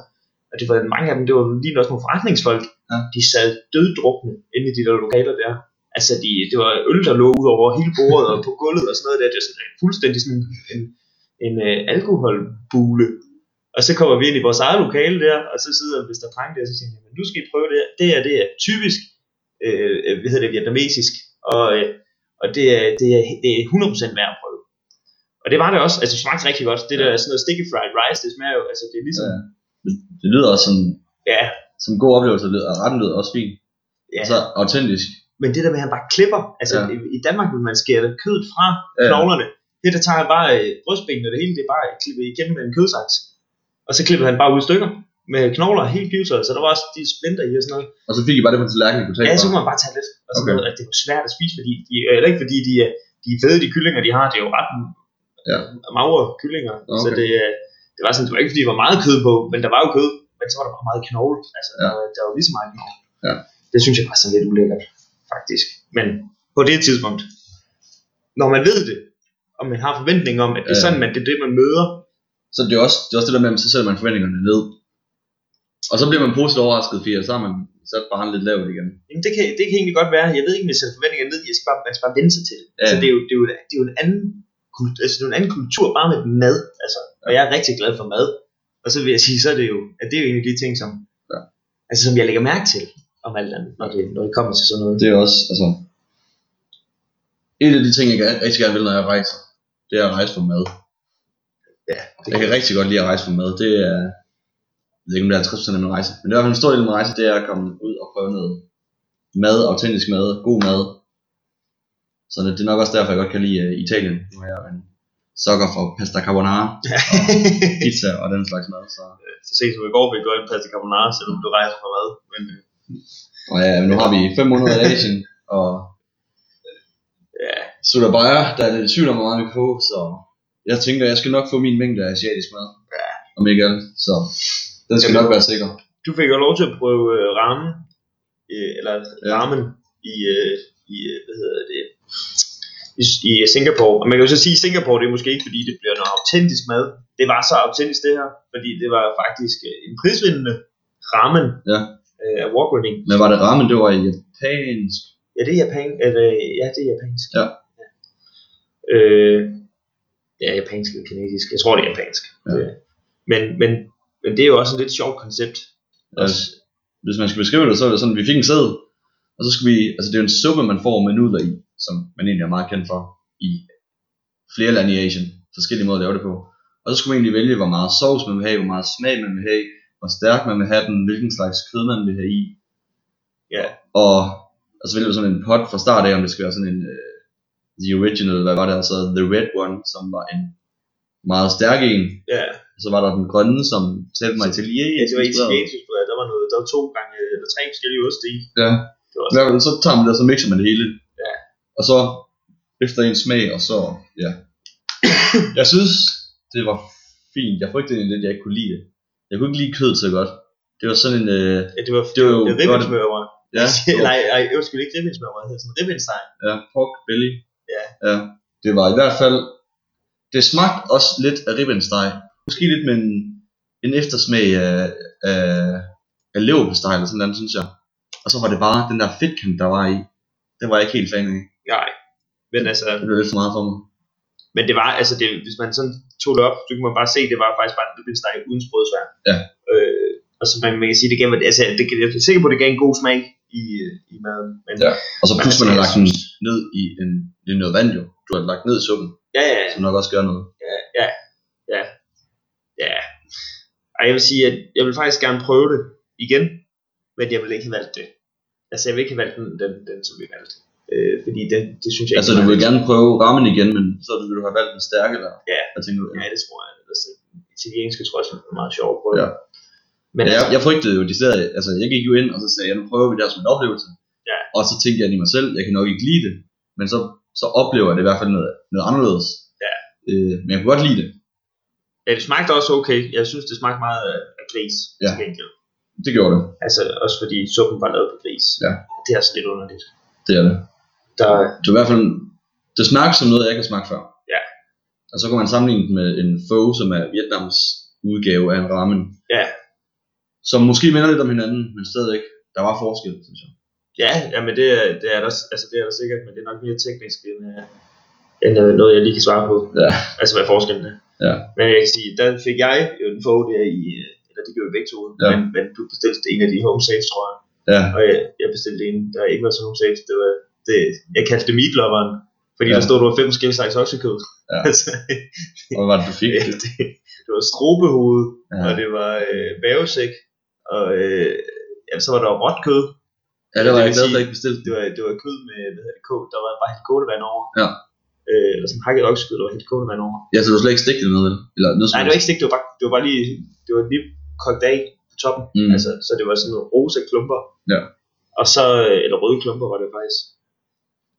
Og det var mange af dem, det var lige også nogle forretningsfolk. Ja. De sad døddrukne inde i de der lokaler der. Altså, de, det var øl, der lå ud over hele bordet og på gulvet og sådan noget der. Det var sådan fuldstændig sådan en, en, uh, alkoholbule. Og så kommer vi ind i vores eget lokale der, og så sidder Mr. Frank der, og så siger han, "Jamen, nu skal I prøve det her. Det er, det er typisk, øh, øh, hvad hedder det, vietnamesisk, og, øh, og det, er, det, er, det er 100% værd at prøve. Og det var det også, altså det smagte rigtig godt. Det der sådan noget sticky fried rice, det smager jo, altså det er ligesom, Ja. Det lyder også som, ja, som en god oplevelse, og lyder- og retten lyder også fint. ja. Og så autentisk. Men det der med, at han bare klipper, altså Ja. i, Danmark vil man skære det kødet fra Ja. knoglerne. Det der tager han bare øh, brystbenene og det hele, det er bare klippet igennem med en kødsaks. Og så klipper han bare ud i stykker med knogler helt pivsede, så der var også de splinter i og sådan noget. Og så fik I bare det på tallerkenen, tage Ja, så kunne man bare tage lidt. Og sådan Okay. noget, at det var svært at spise, fordi de, eller ikke fordi de, er- de fede, de kyllinger, de har, det er jo ret Ja. magre kyllinger. Okay. Så det, øh, det var sådan, det var ikke fordi, der var meget kød på, men der var jo kød, men så var der bare meget knogle. Altså, Ja. der, var lige så meget knogle. Ja. Det synes jeg var sådan lidt ulækkert, faktisk. Men på det tidspunkt, når man ved det, og man har forventning om, at det er sådan, man, det er det, man møder, Så det er, også, det er også det der med, at så sætter man forventningerne ned. Og så bliver man positivt overrasket, fordi så har man sat bare lidt lavt igen. Jamen, det kan, det kan egentlig godt være. Jeg ved ikke, om jeg sætter forventninger ned. Jeg skal bare, man skal bare vende sig til det. Ja. Så det er, jo, det, er jo, det er jo en anden kult, altså, det er en anden kultur bare med mad. Altså, og jeg er rigtig glad for mad. Og så vil jeg sige, så er det jo, at det er jo en af de ting, som, Ja. altså, som jeg lægger mærke til om alt andet, når det, når det kommer til sådan noget. Det er også, altså... En af de ting, jeg rigtig gerne vil, når jeg rejser, det er at rejse for mad. Ja, det Jeg kan rigtig godt lide at rejse for mad. Det er, jeg ved ikke, om det er 50% af min rejse. Men det er i hvert fald en stor del af min rejse, det er at komme ud og prøve noget mad, autentisk mad, god mad. Så det, det er nok også derfor, jeg godt kan lide uh, Italien. Nu er jeg en sokker for pasta carbonara, pizza og den slags mad. Så. så ses som i går, fik godt en pasta carbonara, selvom du rejser for mad. Men, øh, Og ja, nu har vi fem måneder i Asien, og ja, Surabaya, der er lidt tvivl om, hvor meget vi kan få, så jeg tænker, jeg skal nok få min mængde af asiatisk mad. Ja. Om ikke så den skal nok være sikker. du fik jo lov til at prøve øh, ramen, øh, eller Ja. ramen i, øh, i øh, hvad hedder det, i, i Singapore. Og man kan jo så sige, at Singapore, det er måske ikke fordi, det bliver noget autentisk mad. Det var så autentisk det her, fordi det var faktisk øh, en prisvindende ramen Ja. øh, award-winning. Men var det ramen, det var japansk? Ja, det er japan, eller, ja, det er japansk. Ja. Øh, ja, japansk eller kinesisk. Jeg tror, det er japansk. Ja. Øh, Men, men, men det er jo også et lidt sjovt koncept. Ja. Også, Hvis man skal beskrive det, så er det sådan, vi fik en sæd, og så skal vi, altså det er jo en suppe, man får med nudler i, som man egentlig er meget kendt for i flere lande i Asien, forskellige måder at lave det på. Og så skulle man egentlig vælge, hvor meget sovs man vil have, hvor meget smag man vil have, hvor stærk man vil have den, hvilken slags kød man vil have i. Ja. Og, og så vælger du sådan en pot fra start af, om det skal være sådan en uh, The Original, hvad var det, altså The Red One, som var en meget stærk en. ja, Og så var der den grønne, som talte mig til lige. ja, det var italiensk. Der var, noget, der var to gange, eller tre forskellige oste i. Ja. Det var I hvert fald, så tager man det, og så mixer man det hele. Ja. Og så efter en smag, og så, ja. jeg synes, det var fint. Jeg frygtede egentlig lidt, jeg ikke kunne lide det. Jeg kunne ikke lide kød så godt. Det var sådan en, øh, Ja, det var, Det var jo det ribbensmørbrød. ja, nej, nej, jeg skulle ikke ribbensmørbrød, det hedder sådan ribbenstegn. ja, pork belly. Ja. ja. Det var i hvert fald, det smagte også lidt af ribbensteg. Måske lidt med en, en eftersmag af, af, af leverpostej eller sådan noget, synes jeg. Og så var det bare den der fedtkant, der var i. Den var jeg ikke helt fan af. Nej, men altså, Det blev lidt for meget for mig. men det var, altså, det, hvis man sådan tog det op, så kunne man bare se, det var faktisk bare en ribbenstegn uden sprødsvær. Ja. Øh, Og så man, man kan sige, det gav, altså, det, jeg er sikker på, at det gav en god smag i, i maden. Men, Ja. Og så plus altså, man har lagt den ned i en, i noget vand jo. Du har lagt ned i suppen, ja, ja, som nok også gør noget. ja, ja, ja, ja. Og jeg vil sige, at jeg vil faktisk gerne prøve det igen, men jeg vil ikke have valgt det. Altså, jeg vil ikke have valgt den, den, den som vi valgte. Øh, fordi det, det synes jeg Altså ikke du var vil gerne prøve ramen igen, men så vil du have valgt den stærke der. Ja. Hvad tænker du? Ja, det tror jeg. Altså, italienske tror jeg er meget sjovt at prøve. Ja. Men ja, altså, jeg, jeg frygtede jo, de steder, altså jeg gik jo ind, og så sagde jeg, nu prøver vi det her som en oplevelse. Ja. Og så tænkte jeg i mig selv, jeg kan nok ikke lide det, men så, så oplever jeg det i hvert fald noget, noget anderledes. Ja. Øh, men jeg kunne godt lide det. Ja, det smagte også okay. Jeg synes, det smagte meget af, gris Ja. til gengæld. Det gjorde det. Altså, også fordi suppen var lavet på gris. Ja. Det er altså lidt underligt. Det er det. Der, Det er i hvert fald, det smager som noget, jeg ikke har smagt før. Ja. Og så kan man sammenligne det med en pho, som er Vietnams udgave af en ramen. Ja. Som måske minder lidt om hinanden, men stadigvæk, der var forskel, synes jeg. ja, ja, men det, er- det, er der, altså, det er der sikkert, men det er nok mere teknisk end, øh, end øh, noget, jeg lige kan svare på. Ja. Altså, hvad forskellen er. Ja. Men jeg kan sige, der fik jeg jo en få der i, øh, eller det gjorde vi begge to, Ja. men, men du bestilte en af de home saves, tror jeg. Ja, Og jeg, jeg bestilte en, der ikke var så home saves. Det var, det, jeg kaldte det meatloveren, fordi Ja. der stod, der var fem forskellige slags oksekød. Ja. altså, hvad var det, du fik? det, det var strobehoved, Ja. og det var øh, mavesæk, og øh, ja, så var der råt kød. Ja, det var det jeg glad for, ikke bestilte. Det var, det var kød med, hvad hedder det, kål. Der var bare helt kålevand over. Ja. Øh, eller sådan hakket oksekød, der var helt kålevand over. Ja, så du slet ikke stikket det med? Eller noget Nej, det var ikke stik, det var bare, det var bare lige, det var lige kogt af på toppen. Mm. Altså, så det var sådan nogle rosa klumper. Ja. Og så, øh, eller røde klumper var det faktisk.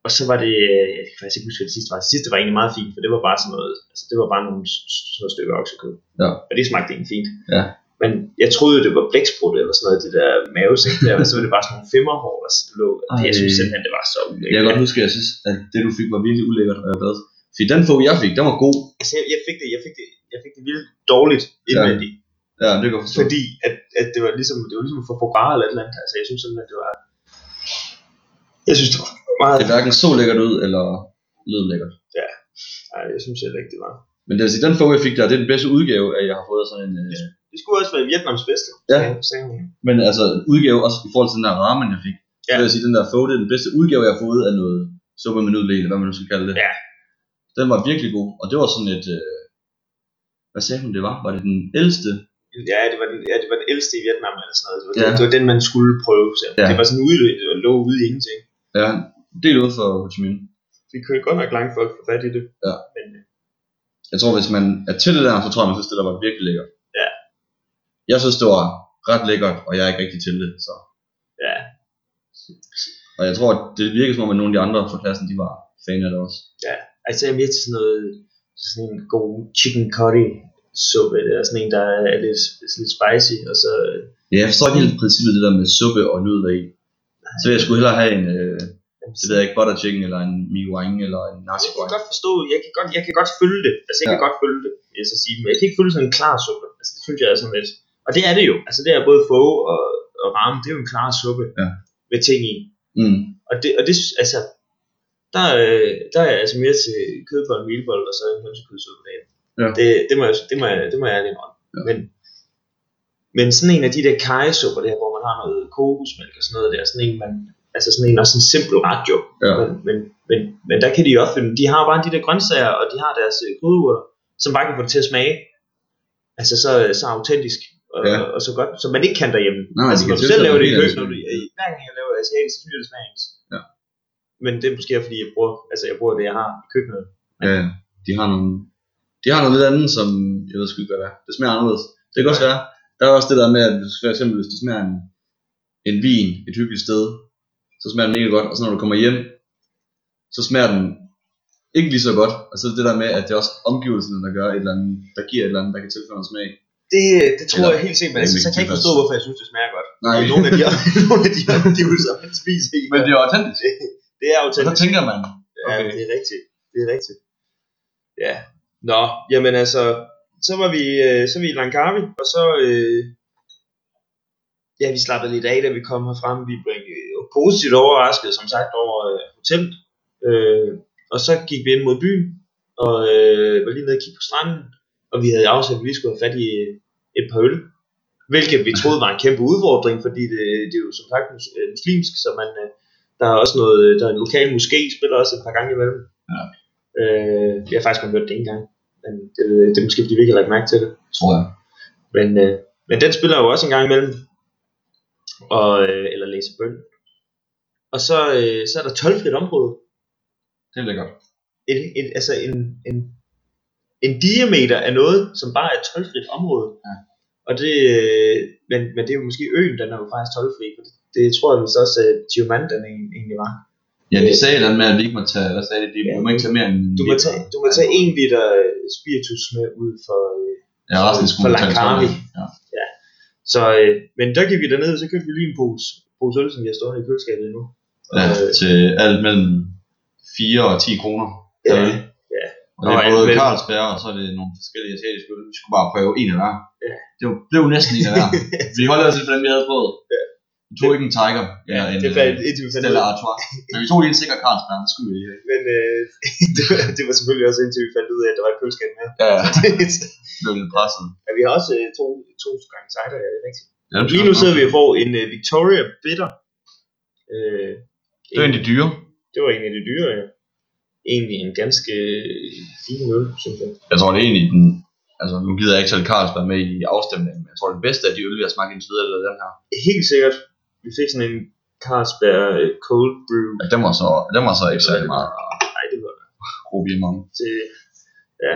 Og så var det, øh, jeg kan faktisk ikke huske, hvad det sidste var. Det sidste var egentlig meget fint, for det var bare sådan noget, altså det var bare nogle s- s- små stykker oksekød. Ja. Og det smagte egentlig fint. Ja. Men jeg troede, det var blæksprut eller sådan noget, det der mavesæk der, men så var det bare sådan nogle femmerhår, der lå. Og det, jeg synes simpelthen, det var så Jeg kan ulækkert. godt huske, at jeg synes, at det du fik var virkelig ulækkert, og jeg glad. Fordi den få, jeg fik, den var god. Altså, jeg, jeg, fik det, jeg fik det, jeg fik det vildt dårligt indvendigt. Ja, det kan forstå. Fordi at, at det var ligesom, det var ligesom for bar eller et eller andet. Altså, jeg synes simpelthen, at det var... Jeg synes, det var meget... Det hverken så lækkert ud, eller lød lækkert. Nej, jeg synes heller ikke, det var. Men det vil sige, den få, jeg fik der, det er den bedste udgave, at jeg har fået sådan en... Øh, Det skulle også være Vietnams bedste, Ja. sagde- hun. men altså, udgave også i forhold til den der ramen, jeg fik. Ja. Så vil jeg sige, den der det er den bedste udgave, jeg har fået af noget suppe med nudel, eller hvad man nu skal kalde det. Ja. Den var virkelig god, og det var sådan et... Øh, hvad sagde hun, det var? Var det den ældste? Ja, det var den, ja, det var den ældste i Vietnam eller sådan noget. Det var, Ja. det, det var den, man skulle prøve. Så. Ja. Det var sådan ude, det var- lå ude i ingenting. Ja, del ud for Ho Chi Minh. Vi kørte godt nok langt for at få fat i det. Ja. Men, øh, Jeg tror, hvis man er til det der, så tror jeg, man synes, det der var virkelig lækkert. Ja. Jeg synes, det var ret lækkert, og jeg er ikke rigtig til det. Så. ja, Og jeg tror, at det virker som om, at nogle af de andre fra klassen, de var fan af det også. altså jeg er mere til sådan noget, sådan en god chicken curry suppe, eller sådan en, der er lidt, lidt spicy, og så, Ja, jeg forstår ikke helt princippet, det der med suppe og nudler i. Så vil jeg skulle hellere have en, øh, det ved jeg ikke, butter chicken, eller en mi wang, eller en nasi Jeg kan godt forstå, jeg kan godt, jeg kan godt følge det. Altså, jeg ja. kan Ja. godt følge det, jeg så sige. Men jeg kan ikke følge sådan en klar suppe. Altså, det synes jeg er sådan lidt. Og det er det jo. Altså, det er både få og, og ramen. Det er jo en klar suppe. Ja. Med ting i. Mm. Og det, og det altså, der, øh, der er jeg altså mere til kødbold, milbold og så en hønsekødsuppe dagen. Ja. Det, det, må jeg, det, må jeg, det må jeg ærligt. Ja. Men, men sådan en af de der kajesupper der, hvor man har noget kokosmælk og sådan noget der, sådan en, man, altså sådan en også en simpel ret jo. Ja. Men, men, men, men der kan de jo opfinde, de har bare de der grøntsager, og de har deres øh, krydderurter, som bare kan få det til at smage. Altså så, så autentisk, Ja. ja. og så godt, som man ikke kan derhjemme. Nej, altså, når du selv tilføje laver det i køkkenet, når du, hver gang jeg laver asiatisk, så jeg det smager ens. Ja. Men det er måske fordi jeg bruger, altså jeg bruger det jeg har i køkkenet. Ja, de har nogle, de har noget lidt andet, som, jeg ved sgu ikke, hvad det er. Det smager anderledes. Det kan også være. Der er også det der med, at hvis- for eksempel, hvis du smager en, en vin et hyggeligt sted, så smager den mega godt, og så når du kommer hjem, så smager den ikke lige så godt. Og så det der med, at det er også omgivelserne, der gør et eller andet, der giver et eller andet, der kan tilføre en smag. Det, det tror Eller- jeg helt sikkert, men Ja, altså, så kan jeg ikke det forstå, hvorfor jeg synes, det smager godt. Nej. Og Nogle af de, nogle af de omgivelser, man spiser i. Men det er autentisk. det er Og så autentisk. tænker man, Ja, okay. det er rigtigt. Det er rigtigt. Ja. Nå, jamen altså, så var vi, øh, så var vi i Langkawi, og så, øh, ja, vi slappede lidt af, da vi kom herfrem. Vi blev øh, positivt overrasket, som sagt, over øh, hotellet. Øh, og så gik vi ind mod byen, og øh, var lige nede og kigge på stranden, og vi havde afsat, at vi lige skulle have fat i øh, et par øl. Hvilket vi troede var en kæmpe udfordring, fordi det, det er jo som sagt øh, muslimsk, så man, øh, der er også noget, der er en lokal moské, spiller også et par gange imellem. Ja. Øh, jeg har faktisk kun hørt det en gang, men det, det er måske fordi vi ikke har lagt mærke til det. Tror jeg. Men, øh, men den spiller jo også en gang imellem, og, øh, eller læser bøn. Og så, øh, så er der 12 frit område. Det er lækkert. En, en, altså en, en, en diameter af noget, som bare er 12 frit område. Ja. Og det, øh, men, men det er jo måske øen, den er jo faktisk 12 fri. For det, det tror jeg vist også, at Geoman den egentlig var. Ja, de sagde et andet med, at vi ikke må tage, hvad sagde de, Ja. må ikke tage mere end en Du må tage, du må tage 1 liter øh, spiritus med ud for, øh, Ja, resten for tage Langkawi. 12. Ja. Så, øh, men der gik vi derned, så købte vi lige en pose, pose øl, som vi har stående i køleskabet nu. ja, til alt mellem 4 og 10 kroner. Ja, ja. Og det er både Carlsberg, og så er det nogle forskellige asiatiske øl. Vi skulle bare prøve en af hver. Ja. Det var- blev næsten en af hver. vi holdt os lidt for dem, vi havde prøvet. Vi tog ikke en Tiger, eller en det øh, indtil vi fandt ud Stella Artois. Men vi tog lige en sikker Carlsberg, det skulle vi ikke. Men øh, det, var, det var selvfølgelig også indtil vi fandt ud af, at der var et køleskab med. Ja, ja. Det blev lidt presset. ja, vi har også øh, to, to gange cider, ja, det er rigtigt. Ja, det Lige nu sidder vi og får en øh, Victoria Bitter. Øh, Det er en af de dyre. det var en af de dyre, ja. Egentlig en ganske fin øl, synes jeg. Jeg tror, det er egentlig den... Altså, nu gider jeg ikke tælle Carlsberg med i afstemningen, men jeg tror, det bedste af de øl, vi har smagt indtil videre, er den her. Helt sikkert. Vi fik sådan en Carlsberg øh, Cold Brew. Ja, den var så, den var så ikke særlig meget Nej, det var om. det, ja,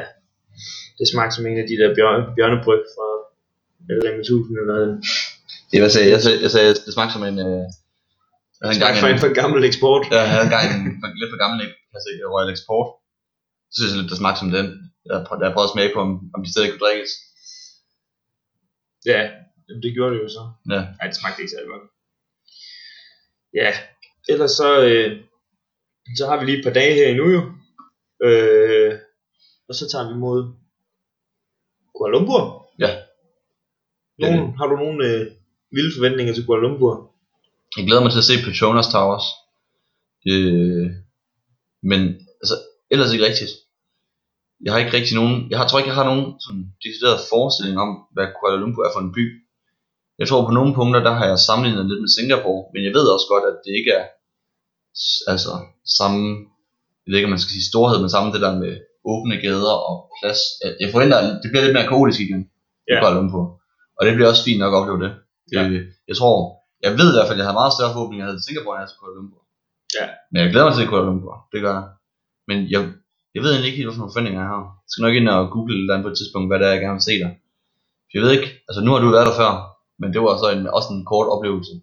det smagte som en af de der bjørne, bjørnebryg fra Rema 1000 eller noget. Det var sagde, jeg sagde, jeg sagde, det smagte som en... Øh, jeg havde smagte for en for gammel eksport. Ja, jeg havde engang en for, lidt for gammel kasse Royal Export. Så synes jeg lidt, det smagte som den. Jeg jeg prøvet at smage på, om, om de stadig kunne drikkes. Ja, jamen, det gjorde det jo så. Ja. Nej, det smagte ikke særlig godt. Ja, ellers så, øh, så har vi lige et par dage her endnu jo. Øh, og så tager vi mod Kuala Lumpur. Ja. Nogen, har du nogle øh, vilde forventninger til Kuala Lumpur? Jeg glæder mig til at se Petronas Towers. Øh, men altså, ellers ikke rigtigt. Jeg har ikke rigtig nogen, jeg har, tror ikke, jeg har nogen sådan decideret forestilling om, hvad Kuala Lumpur er for en by. Jeg tror på nogle punkter, der har jeg sammenlignet lidt med Singapore, men jeg ved også godt, at det ikke er altså samme, jeg ved ikke, om man skal sige storhed, men samme det der med åbne gader og plads. Jeg, forventer, at det bliver lidt mere kaotisk igen i Ja. Kuala Lumpur. Og det bliver også fint nok at opleve det. Ja. Øh, Jeg tror, jeg ved i hvert fald, at jeg havde meget større forhåbninger, til Singapore, end jeg havde til Kuala Lumpur. Ja. Men jeg glæder mig til Kuala Lumpur, det gør jeg. Men jeg, jeg ved egentlig ikke helt, hvilke forventninger jeg har. Jeg skal nok ind og google et eller andet på et tidspunkt, hvad det er, jeg gerne vil se der. For jeg ved ikke, altså nu har du været der før, men det var så en, også en kort oplevelse.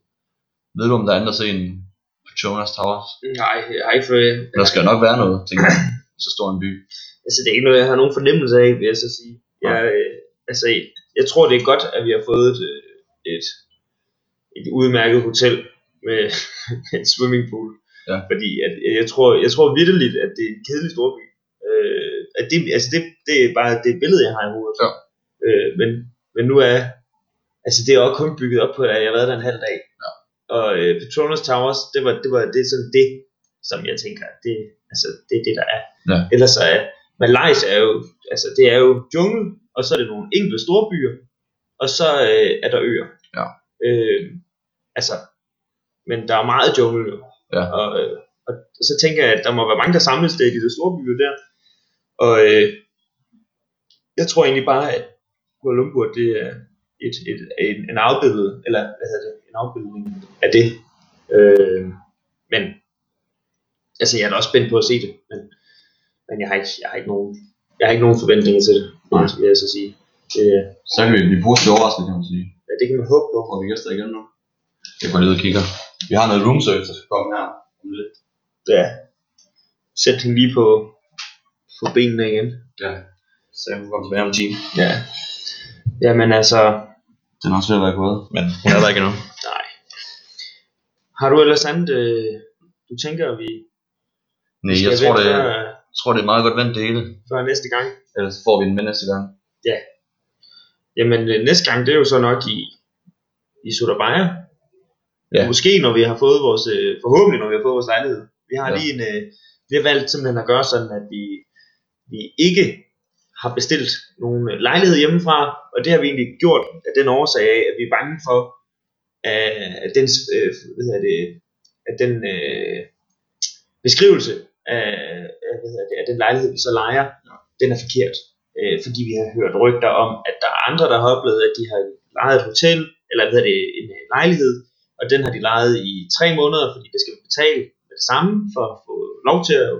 Ved du, om der er andet at se end Petronas Towers? Nej, jeg har ikke for, Der skal jo nok være noget, tænker jeg. Så stor en by. altså det er ikke noget, jeg har nogen fornemmelse af, vil jeg så sige. Jeg, øh, altså, jeg tror, det er godt, at vi har fået et, øh, et, et udmærket hotel med, med en swimmingpool. Ja. Fordi at, jeg tror, jeg tror vidderligt, at det er en kedelig storby. Øh, at det, altså det, det er bare det billede, jeg har i hovedet. Ja. Øh, men, men nu er, altså det er også kun bygget op på, at jeg har været der en halv dag. Ja. Og øh, Petronas Towers, det var, det var det er sådan det, som jeg tænker, det, altså, det er det, der er. Ja. Ellers så er Malaysia er jo, altså det er jo jungle, og så er det nogle enkelte store byer, og så øh, er der øer. Ja. Øh, altså, men der er meget jungle jo. Ja. Og, øh, og, og, så tænker jeg, at der må være mange, der samles der i de store byer der. Og øh, jeg tror egentlig bare, at Kuala Lumpur, det er et, et, en, en afbillede, eller hvad hedder det, en afbildning af det. Øh, men, altså jeg er da også spændt på at se det, men, men jeg har ikke, jeg har ikke nogen, jeg har ikke nogen forventninger til det, Nej. vil jeg så sige. Det, Så kan vi blive positivt overrasket, kan man sige. ja, det kan man håbe på. Får vi gæster igen nu? Jeg går lige og kigger. Vi har noget room service, der skal komme her. om lidt. Ja. Sæt hende lige på, på benene igen. Ja. Så jeg må komme tilbage om en time. Ja. Jamen altså, Den er også ved at være gået. Men hun er der ikke endnu. nej. Har du ellers andet, øh, du tænker, vi Nej, jeg tror, det, før, jeg tror, det er meget godt vendt det hele. før næste gang? Ellers får vi den med næste gang. Jamen øh, næste gang, det er jo så nok i, i Surabaya. Ja. Måske når vi har fået vores, øh, forhåbentlig når vi har fået vores lejlighed. Vi har Ja. lige en, øh, vi har valgt simpelthen at gøre sådan, at vi, vi ikke har bestilt nogle lejligheder hjemmefra, og det har vi egentlig gjort af den årsag af, at vi er bange for, øh, at den, øh, hvad hedder det, at den øh, beskrivelse af, hvad hedder det, af den lejlighed, vi så lejer, Ja. den er forkert. Øh, fordi vi har hørt rygter om, at der er andre, der har oplevet, at de har lejet et hotel, eller hvad hedder det, en øh, lejlighed, og den har de lejet i tre måneder, fordi det skal man betale med det samme, for at få lov til at,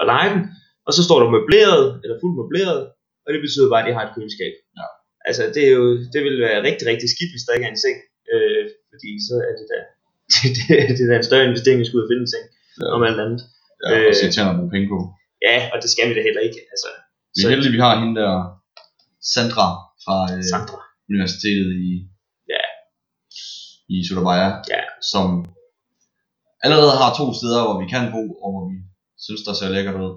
at lege den. Og så står der møbleret, eller fuldt møbleret, og det betyder bare, at de har et køleskab. Ja. Altså, det, er jo, det vil være rigtig, rigtig skidt, hvis der ikke er en seng, øh, fordi så er det da, det, det er da en større investering, at skulle ud og finde en seng, Ja. om alt andet. Ja, og Øh. så tjener nogle penge på. Ja, og det skal vi da heller ikke. Altså, Vi er heldige, vi har hende der, Sandra fra øh, Sandra. universitetet i. i Surabaya, Ja. som allerede har to steder, hvor vi kan bo, og hvor vi synes, der ser lækkert ud.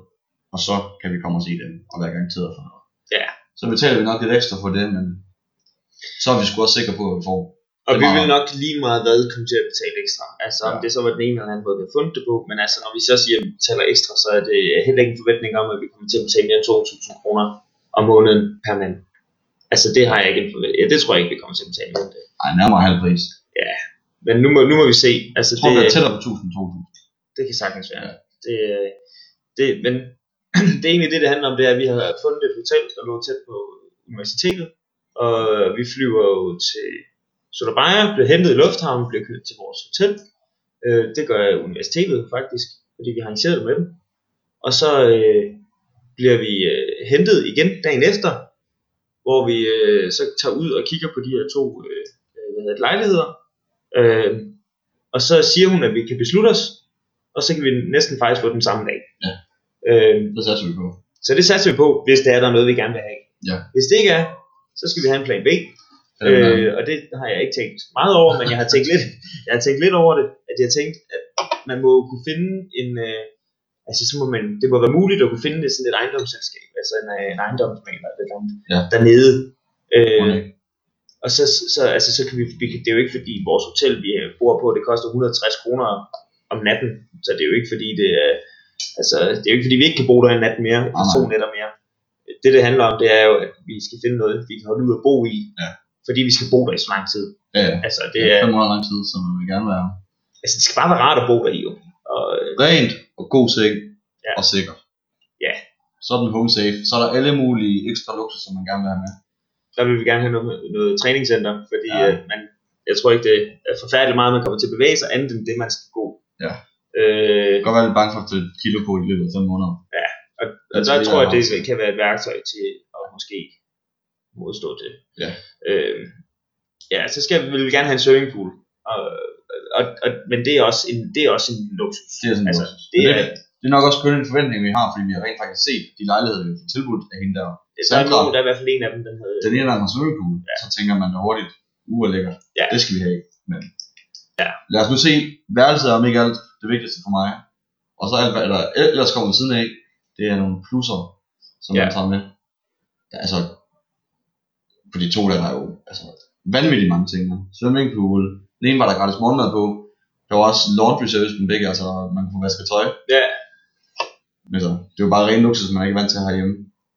Og så kan vi komme og se dem, og være garanteret for noget. Ja. Så betaler vi nok lidt ekstra for det, men så er vi sgu også sikre på, at vi får. Og vi vil nok lige meget hvad komme til at betale ekstra. Altså om Ja. det så var den ene eller anden måde, vi har fundet det på. Men altså når vi så siger, at vi betaler ekstra, så er det heller ikke en forventning om, at vi kommer til at betale mere end 2.000 kroner om måneden per mand. Altså det har jeg ikke en forventning. Ja, det tror jeg ikke, vi kommer til at betale mere end det. Ej, nærmere halv pris. Men nu må, nu må vi se. Altså Jeg tror, det det, er tættere på 1000 2000. det kan sagtens være. Ja. Det, det, men det er egentlig det, det handler om, det er, at vi har fundet et hotel, der lå tæt på universitetet, og vi flyver jo til Surabaya, bliver hentet i lufthavnen, bliver kørt til vores hotel. Øh, det gør universitetet faktisk, fordi vi har arrangeret det med dem. Og så øh, bliver vi øh, hentet igen dagen efter, hvor vi øh, så tager ud og kigger på de her to øh, øh, hvad hedder det, lejligheder. Øh, og så siger hun, at vi kan beslutte os, og så kan vi næsten faktisk få den samme dag. Ja. Øh, Det satser vi på. så det satser vi på, hvis det er, der er noget, vi gerne vil have. Ja. Hvis det ikke er, så skal vi have en plan B. Øh, Øh, og det har jeg ikke tænkt meget over, men jeg har tænkt lidt, jeg har tænkt lidt over det, at jeg har tænkt, at man må kunne finde en, øh, altså så må man, det må være muligt at kunne finde det sådan et ejendomsselskab, altså en, øh, en ejendomsmaler eller andet, Ja. dernede. Øh, okay. Og så, så, altså, så kan vi, vi kan, det er jo ikke fordi vores hotel, vi bor på, det koster 160 kroner om natten, så det er jo ikke fordi det er, altså, det er jo ikke fordi vi ikke kan bo der en nat mere, eller to nætter mere. Det det handler om, det er jo, at vi skal finde noget, vi kan holde ud og bo i, Ja. fordi vi skal bo der i så lang tid. Ja, ja. Altså, Det det er er, 500 lang tid, så vi vil gerne være altså, det skal bare være rart at bo der i, jo. Og, øh, rent og god seng Ja. og sikkert. Ja. Så er den home safe. Så er der alle mulige ekstra luksus, som man gerne vil have med. Der vil vi gerne have noget, noget træningscenter, fordi Ja. ja. øh, man, jeg tror ikke, det er forfærdeligt meget, man kommer til at bevæge sig, andet end det, man skal gå. Ja. Øh, Jeg kan godt være lidt bange for at tage kilo på i løbet af 5 måneder. Og, Jeg og tror, der det tror jeg, er det kan være et værktøj til at måske modstå det. Ja. Øh, ja, så skal vi, vil vi gerne have en swimmingpool. Og, og, og, men det er, også en, det er også en luksus. Det er sådan Altså, altså, det det, er, er, det er nok også kun en forventning, vi har, fordi vi har rent faktisk set de lejligheder, vi har fået tilbudt af hende der. Der, er nogen, der er i hvert fald en af dem, den havde... Den ene der har swimmingpool, ja. så tænker man da hurtigt, uh, er lækkert. Ja. Det skal vi have. Men Ja. lad os nu se, værelset er om ikke alt det vigtigste for mig. Og så alt, hvad der ellers kommer ved siden af, det er nogle plusser, som Ja. man tager med. Ja, altså, på de to der er jo altså, vanvittigt mange ting. Ja. Swimmingpool, den ene var der gratis morgenmad på. Der var også laundry service på den begge, altså man kunne få vasket tøj. Ja, Men så, det er jo bare ren luksus, man er ikke vant til at have hjemme.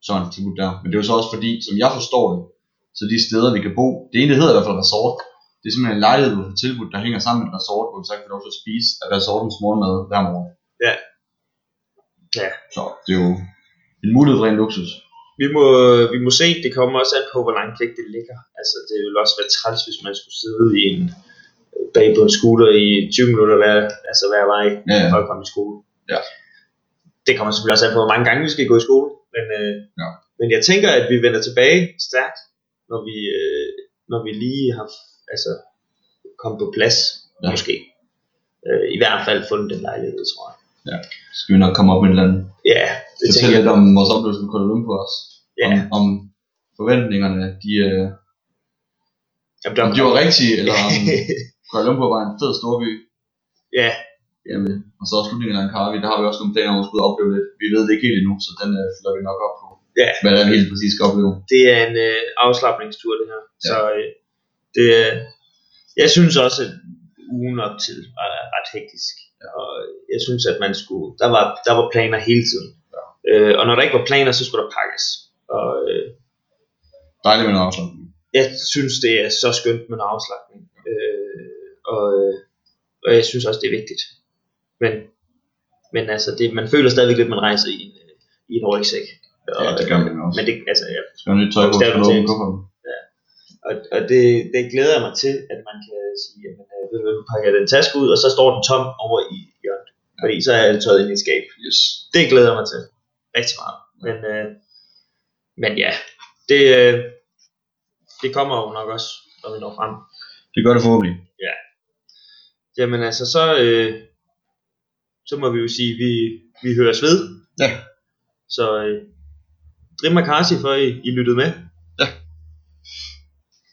Sådan tilbud der. Men det er jo så også fordi, som jeg forstår det, så de steder, vi kan bo, det ene det hedder i hvert fald resort. Det er simpelthen en lejlighed, vi får tilbudt, der hænger sammen med et resort, hvor vi så kan lov til at spise af resortens morgenmad hver morgen. Ja. Ja. Så det er jo en mulighed for ren luksus. vi må, vi må se, det kommer også an på, hvor langt væk det ligger. Altså, det vil også være træls, hvis man skulle sidde i en bag på en scooter i 20 minutter hver, altså hver vej Ja, ja. for at komme i skole. Ja. Det kommer selvfølgelig også an på, hvor mange gange vi skal gå i skole. Men, øh, Ja. men jeg tænker, at vi vender tilbage stærkt, når vi, øh, når vi lige har altså, kommet på plads, Ja. ja. måske. Øh, I hvert fald fundet den lejlighed, tror jeg. Så skal vi nok komme op med et eller andet. Ja, det Fortæl tænker jeg. lidt om vores oplevelse med Kuala Lumpur også. Ja. Om, om forventningerne, de, øh, Jamen, der om de var rigtige, eller om Kuala Lumpur var en fed storby. ja, Jamen, og så slutningen af Langkawi, der har vi også nogle planer om at skulle opleve lidt. Vi ved det ikke helt endnu, så den øh, fylder vi nok op på. Ja. Hvad er, vi helt præcis skal opleve. det er en øh, afslappningstur det her. Ja. Så øh, det, er- jeg synes også, at ugen op til var ret hektisk. Og jeg synes, at man skulle, der var, der var planer hele tiden. Ja. Øh, og når der ikke var planer, så skulle der pakkes. Og øh, Dejligt med en afslutning. jeg synes, det er så skønt med en afslagning. Øh, og, øh, og jeg synes også, det er vigtigt. Men, men altså, det, man føler stadigvæk lidt, at man rejser i en, øh, i en rygsæk. Og, Ja, det gør man også. Men det, altså, ja, Skal man nyt tøj på, skal åbne kufferten? og, og det, det glæder jeg mig til, at man kan sige, jamen, øh, ved du nu pakker jeg den taske ud, og så står den tom over i hjørnet. Fordi så er det tøjet ind i et skab. Yes. Det glæder jeg mig til. Rigtig meget. Men, øh, men ja, det, øh, det kommer jo nok også, når vi når frem. Det gør det forhåbentlig. Jamen altså, så, øh, så må vi jo sige, at vi, vi høres ved. Ja. Så øh, Drim Makasi for, at I, I lyttede med.